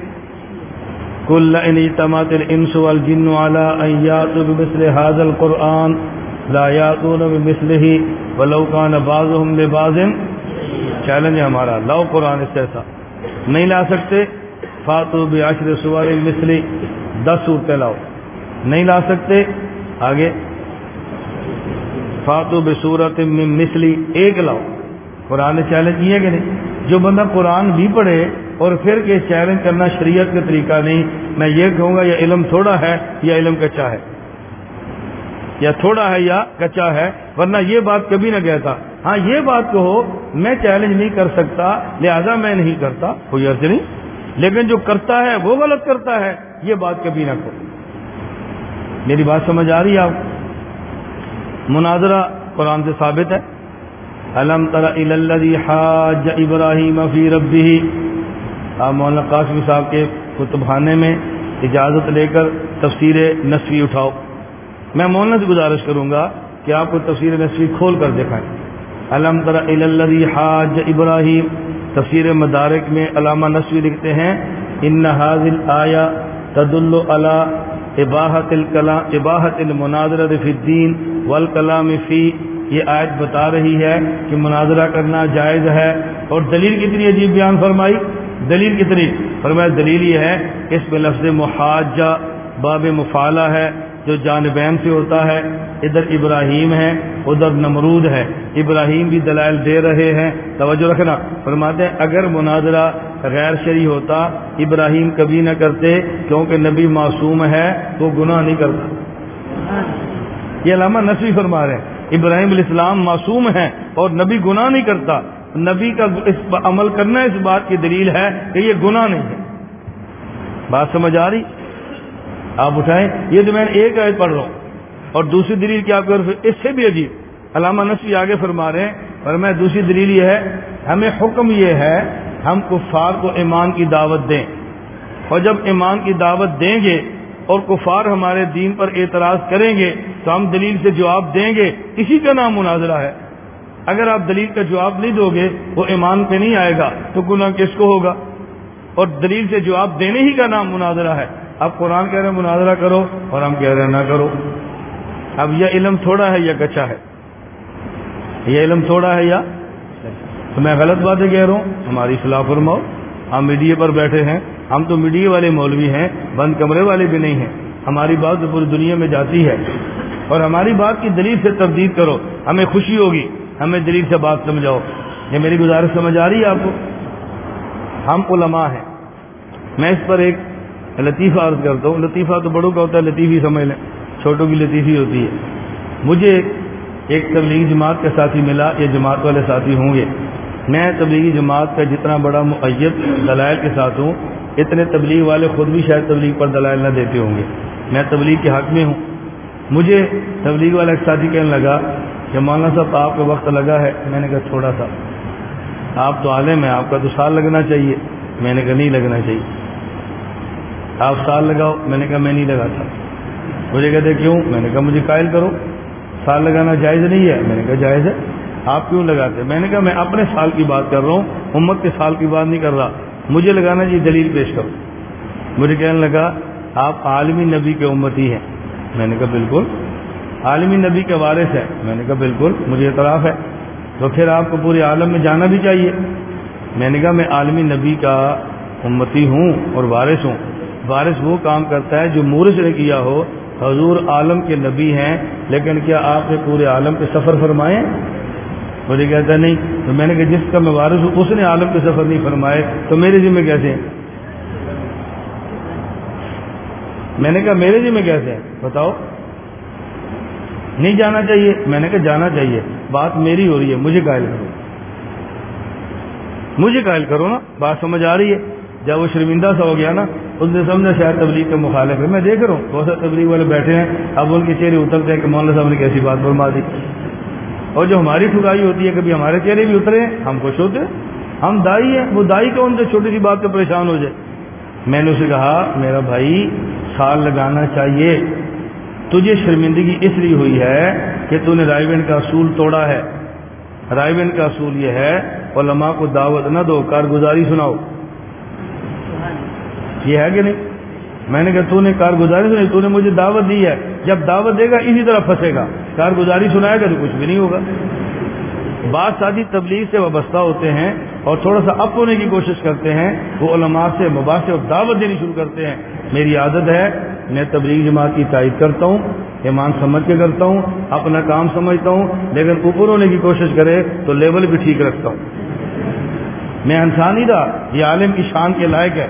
کل تمات الانس والجن على ان ياتوا بمثل هذا القران لا ياتون بمثله ولو كان بعضهم لبعض۔ چیلنج ہمارا۔ لو قرآن اس ایسا۔ نہیں لا سکتے؟ فاتو بعشر سوار مثلی دس صورتیں لاؤ۔ نہیں لا سکتے۔ آگے۔ فاتو بصورت مثلی، ایک لاؤ۔ قرآن نے چیلنج کیا کہ نہیں؟ جو بندہ قرآن بھی پڑھے اور پھر کہ چیلنج کرنا شریعت کا طریقہ نہیں، میں یہ کہوں گا، یا علم تھوڑا ہے یا علم کچا ہے۔ یا تھوڑا ہے یا کچا ہے، ورنہ یہ بات کبھی نہ کہتا۔ ہاں یہ بات کہو، میں چیلنج نہیں کر سکتا، لہذا میں نہیں کرتا، کوئی عرض نہیں۔ لیکن جو کرتا ہے، وہ غلط کرتا ہے، یہ بات کبھی نہ کہو۔ میری بات سمجھ آ رہی ہے آپ؟ مناظرہ قرآن سے ثابت ہے۔ علم حاج ابراہیم فی ربی آپ مولانا قاسمی صاحب کے کتبخانے میں اجازت لے کر تفسیر نسوی اٹھاؤ۔ میں مولانا سے گزارش کروں گا کہ آپ کو تفسیر نسوی کھول کر دکھائیں۔ علم الذي حاج ابراہیم۔ تفسیر مدارک میں علامہ نسوی لکھتے ہیں، ان حاضل آیا تد اللہ اباحت الکلام اباحت المناظر فی الدین والکلام فی یہ آیت بتا رہی ہے کہ مناظرہ کرنا جائز ہے اور دلیل کتنی عجیب بیان فرمائی؟ دلیل کتنی؟ فرمایا دلیل یہ ہے اس میں لفظ محاجہ باب مفالہ ہے جو جانبین سے ہوتا ہے، ادھر ابراہیم ہے، ادھر نمرود ہے۔ ابراہیم بھی دلائل دے رہے ہیں، توجہ رکھنا۔ فرماتے ہیں، اگر مناظرہ غیر شرعی ہوتا، ابراہیم کبھی نہ کرتے، کیونکہ نبی معصوم ہے تو گناہ نہیں کرتا۔ یہ علامہ نسوی فرما رہے ہیں، ابراہیم علیہ السلام معصوم ہے اور نبی گناہ نہیں کرتا۔ نبی کا اس عمل کرنا اس بات کی دلیل ہے کہ یہ گناہ نہیں ہے۔ بات سمجھ آ رہی؟ آپ اٹھائیں، یہ تو میں نے ایک آیت پڑھ رہا ہوں، اور دوسری دلیل کیا کر اس سے بھی عجیب۔ علامہ نسوی آگے فرما رہے ہیں، اور میں دوسری دلیل یہ ہے، ہمیں حکم یہ ہے ہم کفار کو ایمان کی دعوت دیں۔ اور جب ایمان کی دعوت دیں گے اور کفار ہمارے دین پر اعتراض کریں گے تو ہم دلیل سے جواب دیں گے۔ اسی کا نام مناظرہ ہے۔ اگر آپ دلیل کا جواب نہیں دو گے، وہ ایمان پہ نہیں آئے گا، تو گناہ کس کو ہوگا؟ اور دلیل سے جواب دینے ہی کا نام مناظرہ ہے۔ اب قرآن کہہ رہے ہیں مناظرہ کرو اور ہم کہہ رہے ہیں نہ کرو۔ اب یہ علم تھوڑا ہے یا کچا ہے؟ یہ علم تھوڑا ہے یا تو میں غلط باتیں کہہ رہا ہوں، ہماری اصلاح فرماؤ۔ ہم میڈیا پر بیٹھے ہیں، ہم تو میڈیا والے مولوی ہیں، بند کمرے والے بھی نہیں ہیں۔ ہماری بات تو پوری دنیا میں جاتی ہے۔ اور ہماری بات کی دلیل سے تبدیل کرو، ہمیں خوشی ہوگی۔ ہمیں دلیل سے بات سمجھاؤ۔ یہ میری گزارش سمجھ آ رہی ہے آپ کو؟ ہم علماء ہیں۔ میں اس پر ایک لطیفہ عرض کرتا ہوں۔ لطیفہ تو بڑوں کا ہوتا ہے، لطیفی سمجھ لیں۔ چھوٹوں کی لطیفی ہوتی ہے۔ مجھے ایک تبلیغی جماعت کا ساتھی ملا یا جماعت والے ساتھی ہوں گے۔ میں تبلیغی جماعت کا جتنا بڑا معیت دلائل کے ساتھ ہوں، اتنے تبلیغ والے خود بھی شاید تبلیغ پر دلائل نہ دیتے ہوں گے۔ میں تبلیغ کے حق میں ہوں۔ مجھے تبلیغ والا ایک ساتھی کہنے لگا کہ مولانا صاحب، آپ کا وقت لگا ہے۔ میں نے کہا، تھوڑا سا۔ آپ تو عالم ہیں، آپ کا تو سال لگنا چاہیے۔ میں نے کہا، نہیں لگنا چاہیے۔ آپ سال لگاؤ۔ میں نے کہا، میں نہیں لگاتا مجھے کہتے، کیوں؟ میں نے کہا، مجھے قائل کرو۔ سال لگانا جائز نہیں ہے۔ میں نے کہا، جائز ہے۔ آپ کیوں لگاتے؟ میں نے کہا میں اپنے سال کی بات کر رہا ہوں، امت کے سال کی بات نہیں کر رہا۔ مجھے لگانا جی دلیل پیش کرو۔ مجھے کہنے لگا، آپ عالمی نبی کے امتی ہیں۔ میں نے کہا بالکل۔ عالمی نبی کے وارث ہیں۔ میں نے کہا بالکل، مجھے اعتراف ہے۔ تو پھر آپ کو پورے عالم میں جانا بھی چاہیے۔ میں نے کہا میں عالمی نبی کا امتی ہوں اور وارث ہوں۔ وارث وہ کام کرتا ہے جو مورث نے کیا ہو۔ حضور عالم کے نبی ہیں، لیکن کیا آپ نے پورے عالم کے سفر فرمائے؟ مجھے جی کہتا نہیں، تو میں نے کہا، جس کا میں وارث ہوں، اس نے عالم کے سفر نہیں فرمائے، تو میرے ذمہ کیسے ہیں؟ میں نے کہا، میرے جی میں کیسے ہیں؟ بتاؤ۔ نہیں جانا چاہیے۔ میں نے کہا، جانا چاہیے۔ بات میری ہو رہی ہے، مجھے قائل کرو۔ مجھے قائل کرو نا، بات سمجھ آ رہی ہے۔ جب وہ شرمندہ سا ہو گیا نا، اس نے سمجھا، شاید تبلیغ کے مخالف ہے۔ میں دیکھ رہا ہوں، بہت سارے تبلیغ والے بیٹھے ہیں۔ اب ان کے چہرے اترتے ہیں کہ مولانا صاحب نے کیسی بات فرما دی۔ اور جو ہماری ٹھکائی ہوتی ہے، کبھی ہمارے چہرے بھی اترے ہیں ہم خوش ہوتے ہیں ہم دائی ہیں، وہ دائی کون سے؟ چھوٹی سی بات پہ پریشان ہو جائے۔ میں نے اسے کہا، میرا بھائی، سال لگانا چاہیے۔ تجھے شرمندگی اس لیے ہوئی ہے کہ تو نے رائے بینڈ کا اصول توڑا ہے۔ رائے بینڈ کا اصول یہ ہے، علماء کو دعوت نہ دو، کارگزاری سناؤ۔ یہ ہے کہ نہیں؟ میں نے کہا، تو نے کارگزاری سنی تو نے مجھے دعوت دی ہے۔ جب دعوت دے گا، اسی طرح پھنسے گا۔ کارگزاری سنائے گا تو کچھ بھی نہیں ہوگا۔ بعض شادی تبلیغ سے وابستہ ہوتے ہیں اور تھوڑا سا اپ ہونے کی کوشش کرتے ہیں۔ وہ علماء سے مباحث اور دعوت دینی شروع کرتے ہیں۔ میری عادت ہے، میں تبلیغ جماعت کی تائید کرتا ہوں، ایمان سمجھ کے کرتا ہوں، اپنا کام سمجھتا ہوں، لیکن اوپر ہونے کی کوشش کرے تو لیول بھی ٹھیک رکھتا ہوں۔ میں انسانی تھا، یہ عالم کی شان کے لائق ہے۔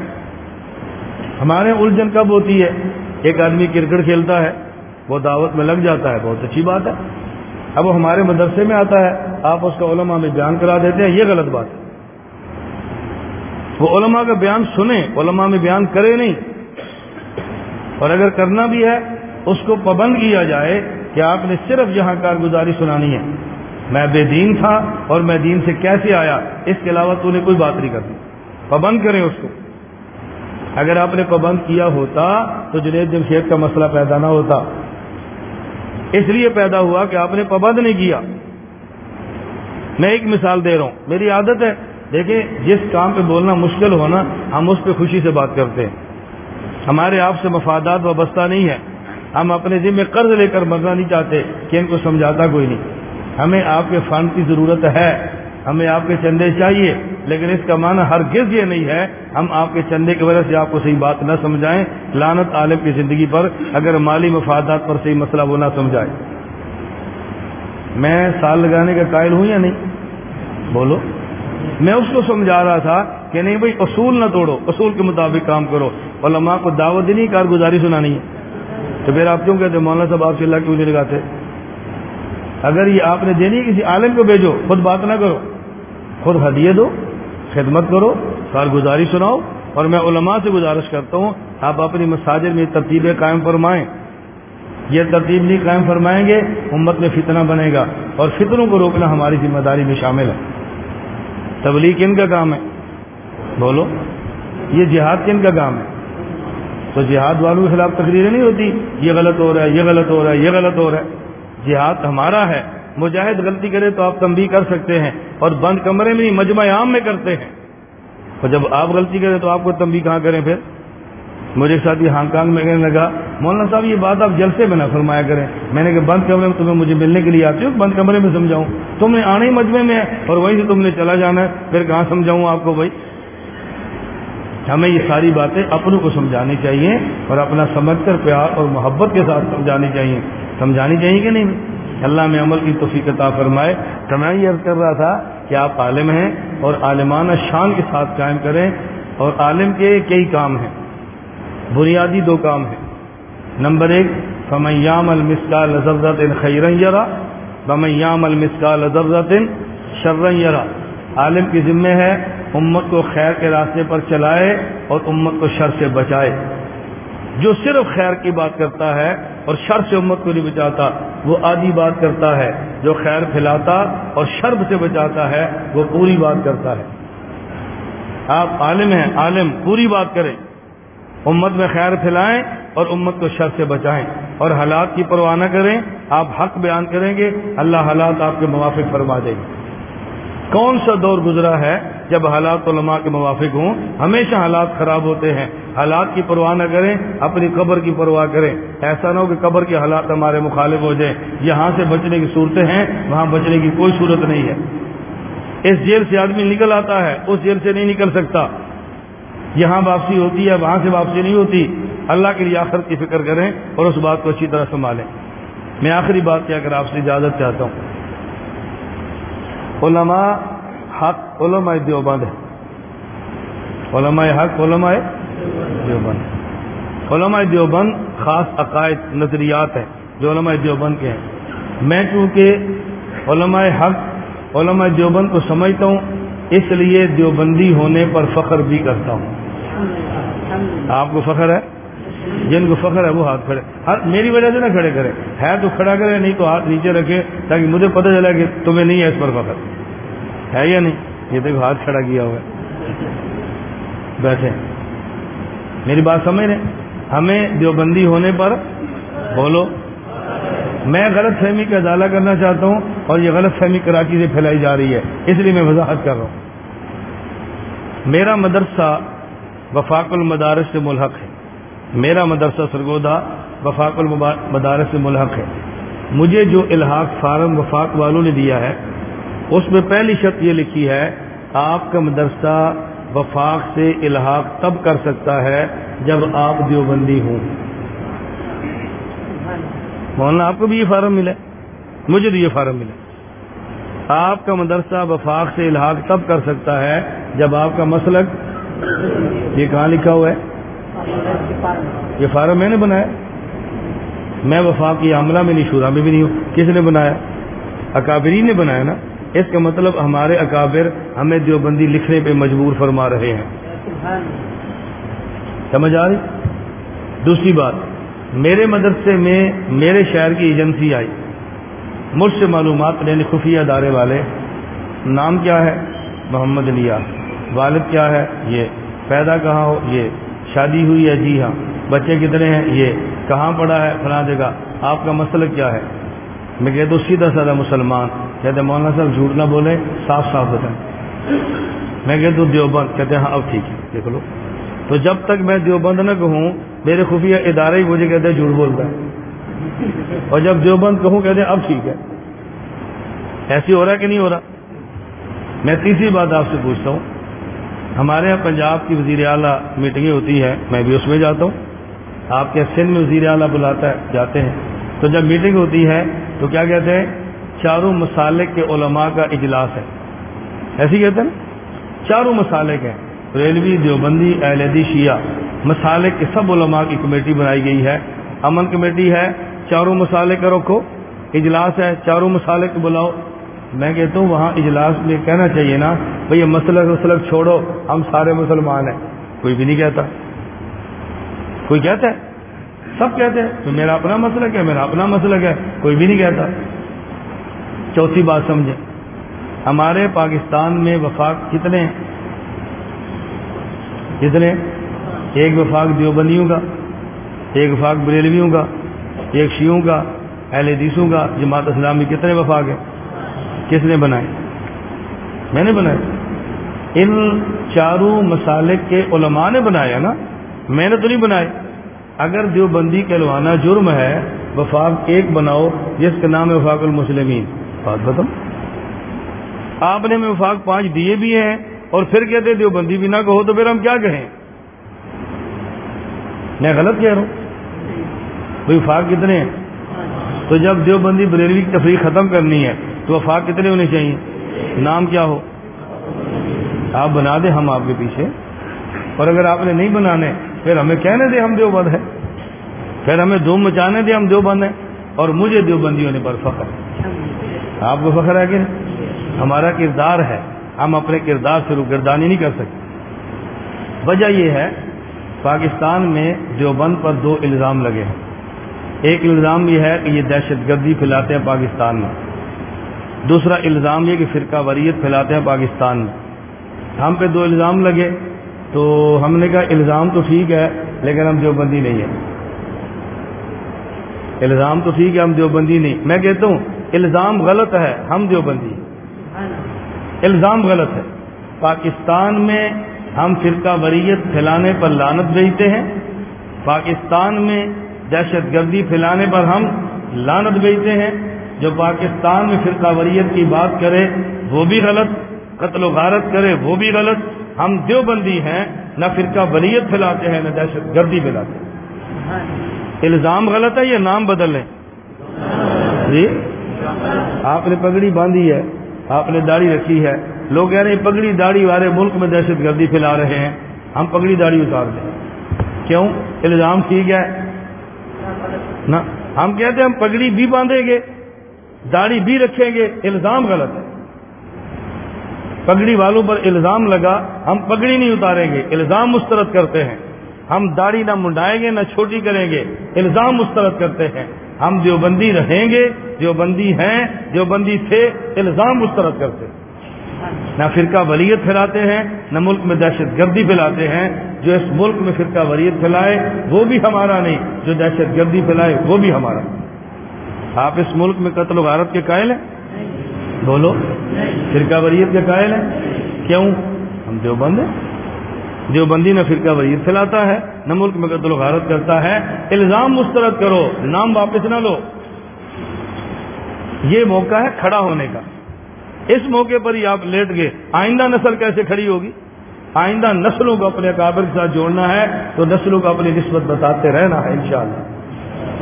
ہمارے الجھن کب ہوتی ہے؟ ایک آدمی کرکٹ کھیلتا ہے وہ دعوت میں لگ جاتا ہے، بہت اچھی بات ہے۔ اب وہ ہمارے مدرسے میں آتا ہے، آپ اس کا علماء میں بیان کرا دیتے ہیں، یہ غلط بات ہے۔ وہ علماء کا بیان سنیں، علماء میں بیان کرے نہیں۔ اور اگر کرنا بھی ہے، اس کو پابند کیا جائے کہ آپ نے صرف یہاں کارگزاری سنانی ہے۔ میں بے دین تھا اور میں دین سے کیسے آیا؟ اس کے علاوہ تو نے کوئی بات نہیں کرنی۔ پابند کریں اس کو۔ اگر آپ نے پابند کیا ہوتا تو جنید جمشید کا مسئلہ پیدا نہ ہوتا۔ اس لیے پیدا ہوا کہ آپ نے پابند نہیں کیا۔ میں ایک مثال دے رہا ہوں۔ میری عادت ہے۔ دیکھیں، جس کام پہ بولنا مشکل ہونا، ہم اس پہ خوشی سے بات کرتے ہیں۔ ہمارے آپ سے مفادات وابستہ نہیں ہے ہم اپنے ذمہ قرض لے کر مرنا نہیں چاہتے کہ ان کو سمجھاتا کوئی نہیں۔ ہمیں آپ کے فنڈ کی ضرورت ہے۔ ہمیں آپ کے چندے چاہیے۔ لیکن اس کا معنی ہر گز یہ نہیں ہے ہم آپ کے چندے کی وجہ سے آپ کو صحیح بات نہ سمجھائیں لانت عالم کی زندگی پر اگر مالی مفادات پر صحیح مسئلہ وہ نہ سمجھائے۔ میں سال لگانے کا قائل ہوں یا نہیں؟ بولو۔ میں اس کو سمجھا رہا تھا کہ نہیں بھائی، اصول نہ توڑو، اصول کے مطابق کام کرو۔ علماء کو دعوت دینی کارگزاری سنانی ہے۔ تو پھر آپ کیوں کہتے مولانا صاحب، آپ سے اللہ کیوں نہیں لگاتے؟ اگر یہ آپ نے دینی کسی عالم کو بھیجو، خود بات نہ کرو۔ خود ہدیے دو۔ خدمت کرو کارگزاری سناؤ اور میں علماء سے گزارش کرتا ہوں، آپ اپنی مساجد میں ترتیبیں قائم فرمائیں۔ یہ ترتیب نہیں قائم فرمائیں گے، امت میں فتنہ بنے گا اور فتنوں کو روکنا ہماری ذمہ داری میں شامل ہے۔ تبلیغ کن کا کام ہے؟ بولو۔ یہ جہاد کن کا کام ہے؟ تو جہاد والوں کے خلاف تقریریں نہیں ہوتی، یہ غلط ہو رہا ہے، یہ غلط ہو رہا ہے، یہ غلط ہو رہا ہے۔ جہاد ہمارا ہے۔ مجاہد غلطی کرے تو آپ تنبیہ کر سکتے ہیں اور بند کمرے میں نہیں، مجمع عام میں کرتے ہیں۔ اور جب آپ غلطی کریں تو آپ کو تنبیہ کہاں کریں پھر؟ مجھے ایک ساتھ ہانگ کانگ میں کہنے لگا، مولانا صاحب، یہ بات آپ جلسے میں نہ فرمایا کریں۔ میں نے کہا، بند کمرے میں تمہیں مجھے ملنے کے لیے آتے ہو؟ بند کمرے میں سمجھاؤں۔ تم نے آنے ہی مجمے میں ہے اور وہیں سے تم نے چلا جانا ہے۔ پھر کہاں سمجھاؤں آپ کو بھائی؟ ہمیں یہ ساری باتیں اپنوں کو سمجھانی چاہیے اور اپنا سمجھ کر پیار اور محبت کے ساتھ سمجھانی چاہیے۔ سمجھانی چاہیے کہ نہیں؟ اللہ میں عمل کی توفیق عطا فرمائے۔ تو میں یہ عرض کر رہا تھا کہ آپ عالم ہیں اور عالمانہ شان کے ساتھ قائم کریں اور عالم کے کئی کام ہیں۔ بنیادی دو کام ہیں۔ نمبر ایک فمیام المسکا لذرت خیرن یرا فمیام المسکا لذرت شرن یرا عالم کی ذمہ ہے امت کو خیر کے راستے پر چلائے اور امت کو شر سے بچائے۔ جو صرف خیر کی بات کرتا ہے اور شر سے امت کو نہیں بچاتا، وہ آدھی بات کرتا ہے، جو خیر پھیلاتا اور شرب سے بچاتا ہے، وہ پوری بات کرتا ہے۔ آپ عالم ہیں، عالم، پوری بات کریں۔ امت میں خیر پھیلائیں اور امت کو شر سے بچائیں۔ اور حالات کی پرواہ نہ کریں، آپ حق بیان کریں گے، اللہ حالات آپ کے موافق فرما دیں گے۔ کون سا دور گزرا ہے جب حالات علماء کے موافق ہوں؟ ہمیشہ حالات خراب ہوتے ہیں۔ حالات کی پرواہ نہ کریں، اپنی قبر کی پرواہ کریں۔ ایسا نہ ہو کہ قبر کے حالات ہمارے مخالف ہو جائیں۔ یہاں سے بچنے کی صورتیں ہیں، وہاں بچنے کی کوئی صورت نہیں ہے۔ اس جیل سے آدمی نکل آتا ہے، اس جیل سے نہیں نکل سکتا۔ یہاں واپسی ہوتی ہے، وہاں سے واپسی نہیں ہوتی۔ اللہ کے لیے آخر کی فکر کریں اور اس بات کو اچھی طرح سنبھالیں۔ میں آخری بات کیا کر آپ سے اجازت چاہتا ہوں۔ علماء حق علماء دیوبند ہے علماء حق علماء دیوبند علماء دیوبند خاص عقائد، نظریات ہیں جو علماء دیوبند کے ہیں۔ میں چونکہ علماء حق، علماء دیوبند کو سمجھتا ہوں، اس لیے دیوبندی ہونے پر فخر بھی کرتا ہوں۔ آپ کو فخر ہے؟ جن کو فخر ہے وہ ہاتھ کھڑے۔ میری وجہ سے نہ کھڑے کرے۔ ہے تو کھڑا کرے، نہیں تو ہاتھ نیچے رکھے تاکہ مجھے پتہ چلا کہ تمہیں نہیں ہے اس پر فخر۔ ہے یا نہیں؟ یہ دیکھو ہاتھ کھڑا کیا ہوا بیٹھے۔ میری بات سمجھ رہے ہمیں دیوبندی ہونے پر بولو۔ میں غلط فہمی کا ازالہ کرنا چاہتا ہوں اور یہ غلط فہمی کراچی سے پھیلائی جا رہی ہے۔ اس لیے میں وضاحت کر رہا ہوں۔ میرا مدرسہ وفاق المدارس سے ملحق ہے۔ میرا مدرسہ سرگودا وفاق المدارس سے ملحق ہے۔ مجھے جو الحاق فارم وفاق والوں نے دیا ہے، اس میں پہلی شرط یہ لکھی ہے، آپ کا مدرسہ وفاق سے الحاق تب کر سکتا ہے جب آپ دیوبندی ہوں۔ مولانا، آپ کو بھی یہ فارم ملے؟ مجھے بھی یہ فارم ملے۔ آپ کا مدرسہ وفاق سے الحاق تب کر سکتا ہے جب آپ کا مسلک، یہ کہاں لکھا ہوا ہے؟ یہ فارم میں نے بنایا۔ میں وفاق کی عملہ میں نہیں، شورا میں بھی نہیں ہوں۔ کس نے بنایا؟ اکابری نے بنایا نا۔ اس کا مطلب ہمارے اکابر ہمیں دیوبندی لکھنے پہ مجبور فرما رہے ہیں۔ سمجھ آ رہی؟ دوسری بات، میرے مدرسے میں میرے شہر کی ایجنسی آئی۔ مجھ سے معلومات لینے خفیہ ادارے والے، نام کیا ہے؟ محمد لیا والد کیا ہے؟ یہ۔ پیدا کہاں ہو؟ یہ۔ شادی ہوئی ہے؟ جی ہاں۔ بچے کتنے ہیں؟ یہ۔ کہاں پڑا ہے؟ فلاں جگہ۔ آپ کا مسئلہ کیا ہے؟ میں کہتا ہوں سیدھا سادہ مسلمان۔ کہتے مولانا صاحب، جھوٹ نہ بولے صاف صاف بتائیں۔ میں کہتا ہوں دیوبند۔ کہتے ہیں ہاں اب ٹھیک ہے، دیکھ لو۔ تو جب تک میں دیوبند نہ کہوں، میرے خفیہ ادارے ہی مجھے کہتے ہیں، جھوٹ بولتا ہے۔ اور جب دیوبند کہوں، کہتے ہیں، اب ٹھیک ہے۔ ایسی ہو رہا ہے کہ نہیں ہو رہا؟ میں تیسری بات آپ سے پوچھتا ہوں۔ ہمارے یہاں پنجاب کی وزیر اعلیٰ میٹنگیں ہوتی ہیں میں بھی اس میں جاتا ہوں۔ آپ کے سندھ میں وزیر اعلیٰ بلاتا ہے، جاتے ہیں۔ تو جب میٹنگ ہوتی ہے، تو کیا کہتے ہیں؟ چاروں مسالک کے علماء کا اجلاس ہے۔ ایسی کہتے ہیں؟ چاروں مسالک ہیں۔ ریلوی، دیوبندی اہلدی شیعہ۔ مسالک کے سب علماء کی کمیٹی بنائی گئی ہے۔ امن کمیٹی ہے۔ چاروں مسالے کا رکھو۔ اجلاس ہے۔ چاروں مسالے کو بلاؤ۔ میں کہتا ہوں وہاں اجلاس میں کہنا چاہیے نا، بھئی یہ مسلک مسلک چھوڑو، ہم سارے مسلمان ہیں۔ کوئی بھی نہیں کہتا۔ کوئی کہتا ہے؟ سب کہتے ہیں۔ تو میرا اپنا مسلک ہے، میرا اپنا مسلک ہے۔ کوئی بھی نہیں کہتا۔ چوتھی بات سمجھیں۔ ہمارے پاکستان میں وفاق کتنے ہیں؟ کتنے؟ ایک وفاق دیوبندیوں کا، ایک وفاق بریلویوں کا، ایک شیوں کا، اہل حدیثوں کا، جماعت اسلامی، کتنے وفاق ہیں؟ کس نے بنائے میں نے بنائے ان چاروں مسالک کے علماء نے بنایا نا، میں نے تو نہیں بنائے اگر دیوبندی کہلوانا جرم ہے، وفاق ایک بناؤ، جس کا نام ہے وفاق المسلمین۔ بات بتاؤ آپ نے میں وفاق پانچ دیے بھی ہیں اور پھر کہتے دیوبندی بھی نہ کہو تو پھر ہم کیا کہیں؟ میں غلط کہہ رہا ہوں؟ بھائی وفاق کتنے ہیں؟ تو جب دیوبندی بریلوی کی تفریح ختم کرنی ہے تو وفاق کتنے ہونے چاہیے؟ نام کیا ہو؟ آپ بنا دیں، ہم آپ کے پیچھے۔ اور اگر آپ نے نہیں بنانے، پھر ہمیں کہنے دیں ہم دیوبند ہیں۔ پھر ہمیں دھوم مچانے دیں ہم دیوبند ہیں۔ اور مجھے دیوبندی ہونے پر فخر۔ آپ کو فخر ہے کہ ہمارا کردار ہے۔ ہم اپنے کردار سے روگردانی نہیں کر سکتے۔ وجہ یہ ہے، پاکستان میں دیوبند پر دو الزام لگے ہیں۔ ایک الزام یہ ہے کہ یہ دہشت گردی پھیلاتے ہیں پاکستان میں۔ دوسرا الزام یہ کہ فرقہ وریت پھیلاتے ہیں پاکستان میں۔ ہم پہ دو الزام لگے تو ہم نے کہا الزام تو ٹھیک ہے لیکن ہم دیوبندی نہیں ہیں۔ الزام تو ٹھیک ہے، ہم دیوبندی نہیں۔ میں کہتا ہوں الزام غلط ہے، ہم دیوبندی الزام غلط ہے۔ پاکستان میں ہم فرقہ وریت پھیلانے پر لانت بھیجتے ہیں۔ پاکستان میں دہشت گردی پھیلانے پر ہم لانت بھیجتے ہیں۔ جو پاکستان میں فرقہ وریت کی بات کرے، وہ بھی غلط، قتل و غارت کرے، وہ بھی غلط، ہم دیوبندی ہیں، نہ فرقہ وریت پھیلاتے ہیں، نہ دہشت گردی پھیلاتے ہیں۔ الزام غلط ہے یہ نام بدل لیں؟ جی؟ آپ نے پگڑی باندھی ہے، آپ نے داڑھی رکھی ہے۔ لوگ کہہ رہے ہیں، پگڑی داڑھی والے ملک میں دہشت گردی پھیلا رہے ہیں۔ ہم پگڑی داڑھی اتار دیں۔ کیوں؟ الزام ٹھیک ہے۔ نا ہم کہتے ہیں ہم پگڑی بھی باندھیں گے۔ داڑھی بھی رکھیں گے، الزام غلط ہے۔ پگڑی والوں پر الزام لگا، ہم پگڑی نہیں اتاریں گے، الزام مسترد کرتے ہیں۔ ہم داڑھی نہ منڈائیں گے، نہ چھوٹی کریں گے، الزام مسترد کرتے ہیں۔ ہم دیوبندی رہیں گے، دیوبندی ہیں، دیوبندی تھے، الزام مسترد کرتے نہ فرقہ ولیت پھیلاتے ہیں، نہ ملک میں دہشت گردی پھیلاتے ہیں۔ جو اس ملک میں فرقہ ولیت پھیلائے، وہ بھی ہمارا نہیں، جو دہشت گردی پھیلائے، وہ بھی ہمارا۔ آپ اس ملک میں قتل و غارت کے قائل ہیں؟ بولو، فرقہ وریت کے قائل ہیں؟ کیوں؟ ہم دیوبند ہیں۔ دیوبندی نہ فرقہ وریت پھیلاتا ہے، نہ ملک میں قتل و غارت کرتا ہے۔ الزام مسترد کرو، نام واپس نہ لو۔ یہ موقع ہے کھڑا ہونے کا۔ اس موقع پر ہی آپ لیٹ گئے۔ آئندہ نسل کیسے کھڑی ہوگی؟ آئندہ نسلوں کو اپنے کابر کے ساتھ جوڑنا ہے تو نسلوں کو اپنی نسبت بتاتے رہنا ہے انشاءاللہ۔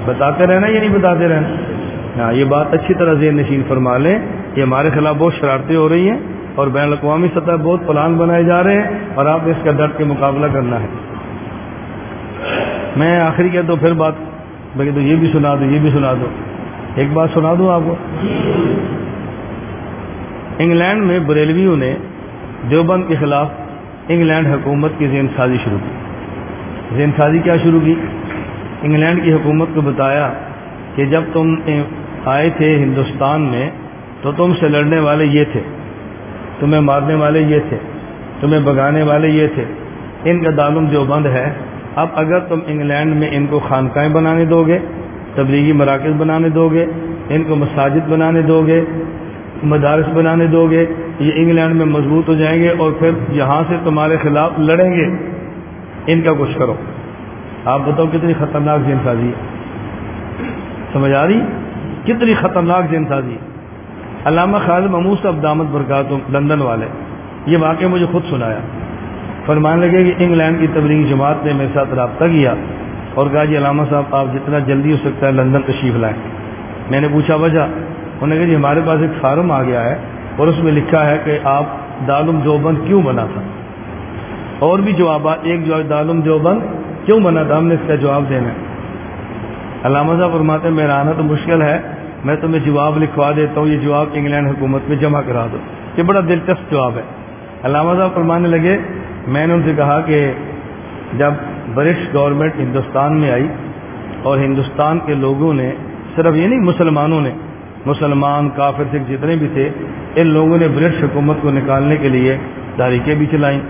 بتاتے رہنا یا نہیں بتاتے رہنا؟ ہاں یہ بات اچھی طرح ذہن نشین فرما لیں کہ ہمارے خلاف بہت شرارتیں ہو رہی ہیں اور بین الاقوامی سطح بہت پلان بنائے جا رہے ہیں اور آپ نے اس کا ڈر کے مقابلہ کرنا ہے۔ میں آخری کہہ تو پھر بات بھائی تو یہ بھی سنا دو، یہ بھی سنا دو۔ ایک بات سنا دوں آپ کو۔ انگلینڈ میں بریلویوں نے دیوبند کے خلاف انگلینڈ حکومت کی ذہن سازی شروع کی۔ ذہن سازی کیا شروع کی؟ انگلینڈ کی حکومت کو بتایا کہ جب تم آئے تھے ہندوستان میں، تو تم سے لڑنے والے یہ تھے، تمہیں مارنے والے یہ تھے، تمہیں بگانے والے یہ تھے۔ ان کا دالم جو بند ہے، اب اگر تم انگلینڈ میں ان کو خانقاہیں بنانے دو گے، تبلیغی مراکز بنانے دو گے، ان کو مساجد بنانے دو گے، مدارس بنانے دو گے، یہ انگلینڈ میں مضبوط ہو جائیں گے اور پھر یہاں سے تمہارے خلاف لڑیں گے۔ ان کا کچھ کرو۔ آپ بتاؤ کتنی خطرناک جن سازی ہے۔ سمجھ آ رہی؟ کتنی خطرناک جن سازی۔ علامہ خالد محمود صاحب دامت برکات لندن والے۔ یہ واقعہ مجھے خود سنایا۔ فرمانے لگے کہ انگلینڈ کی تبلیغی جماعت نے میرے ساتھ رابطہ کیا اور کہا جی علامہ صاحب، آپ جتنا جلدی ہو سکتا ہے لندن تشریف لائیں۔ میں نے پوچھا، وجہ؟ انہوں نے کہا جی ہمارے پاس ایک فارم آ گیا ہے اور اس میں لکھا ہے کہ آپ دالم دیوبند کیوں بنا تھا۔ اور بھی جوابات ایک جو دالم دیوبند کیوں بنا تھا؟ ہم نے اس کا جواب دینا ہے۔ علامہ صاحب فرماتے میرا آنا تو مشکل ہے۔ میں تمہیں جواب لکھوا دیتا ہوں، یہ جواب انگلینڈ حکومت میں جمع کرا دو۔ یہ بڑا دلچسپ جواب ہے۔ علامہ صاحب فرمانے لگے، میں نے ان سے کہا کہ جب برٹش گورنمنٹ ہندوستان میں آئی اور ہندوستان کے لوگوں نے، صرف یہ نہیں، مسلمانوں نے، مسلمان، کافر، سکھ جتنے بھی تھے، ان لوگوں نے برٹش حکومت کو نکالنے کے لیے تحریکیں بھی چلائیں،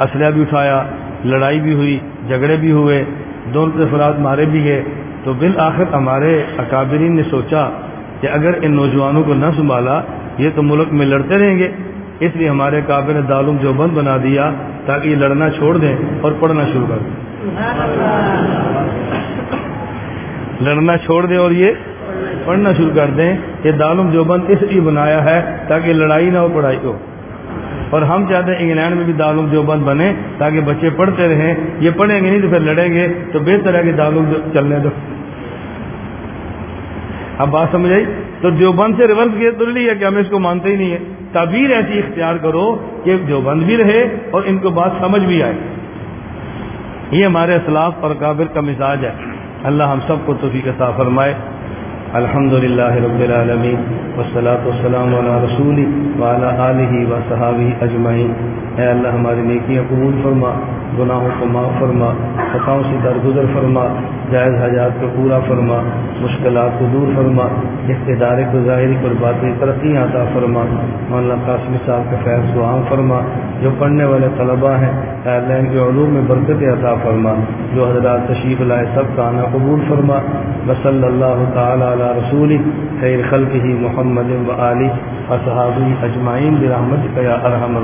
اسلحہ بھی اٹھایا، لڑائی بھی ہوئی، جھگڑے بھی ہوئے، دونوں افراد مارے بھی گئے۔ تو بالآخر ہمارے اکابرین نے سوچا کہ اگر ان نوجوانوں کو نہ سنبھالا، یہ تو ملک میں لڑتے رہیں گے۔ اس لیے ہمارے قابل نے دالم جو بند بنا دیا تاکہ یہ لڑنا چھوڑ دیں اور پڑھنا شروع کر دیں۔ لڑنا چھوڑ دیں اور یہ پڑھنا شروع کر دیں یہ دالم جو بند اس لیے بنایا ہے تاکہ لڑائی نہ ہو، پڑھائی ہو۔ اور ہم چاہتے ہیں انگلینڈ میں بھی دالم جو بند بنے تاکہ بچے پڑھتے رہیں۔ یہ پڑھیں گے نہیں تو پھر لڑیں گے، تو بہتر ہے کہ دالم چلنے دو۔ اب بات سمجھ آئی؟ تو دیوبند سے ریورس کیا تو لیا کہ ہم اس کو مانتے ہی نہیں ہے تعبیر ایسی اختیار کرو کہ دیوبند بھی رہے اور ان کو بات سمجھ بھی آئے۔ یہ ہمارے اسلاف اور کابر کا مزاج ہے۔ اللہ ہم سب کو توفیق عطا فرمائے۔ الحمد للہ رب العالمین وسلاۃ والسلام علی رسول وعلی آلہ و صحابی اجمعین۔ اے اللہ ہماری نیکیاں قبول فرما، گناہوں کو معاف فرما، خطاؤں سے درگزر فرما، جائز حجات کو پورا فرما، مشکلات کو دور فرما، اقتدار کو ظاہری پر باطنی ترقی عطا فرما۔ مولانا قاسم صاحب کا فیض کو عام فرما۔ جو پڑھنے والے طلباء ہیں، اے اللہ ان کے علوم میں برکت عطا فرما۔ جو حضرات تشریف لائے سب کا آنا قبول فرما۔ وصلی اللہ تعالی علی رسول خیر ہی محمد و علی اصحابی اجمائین برحمتک یا ارحم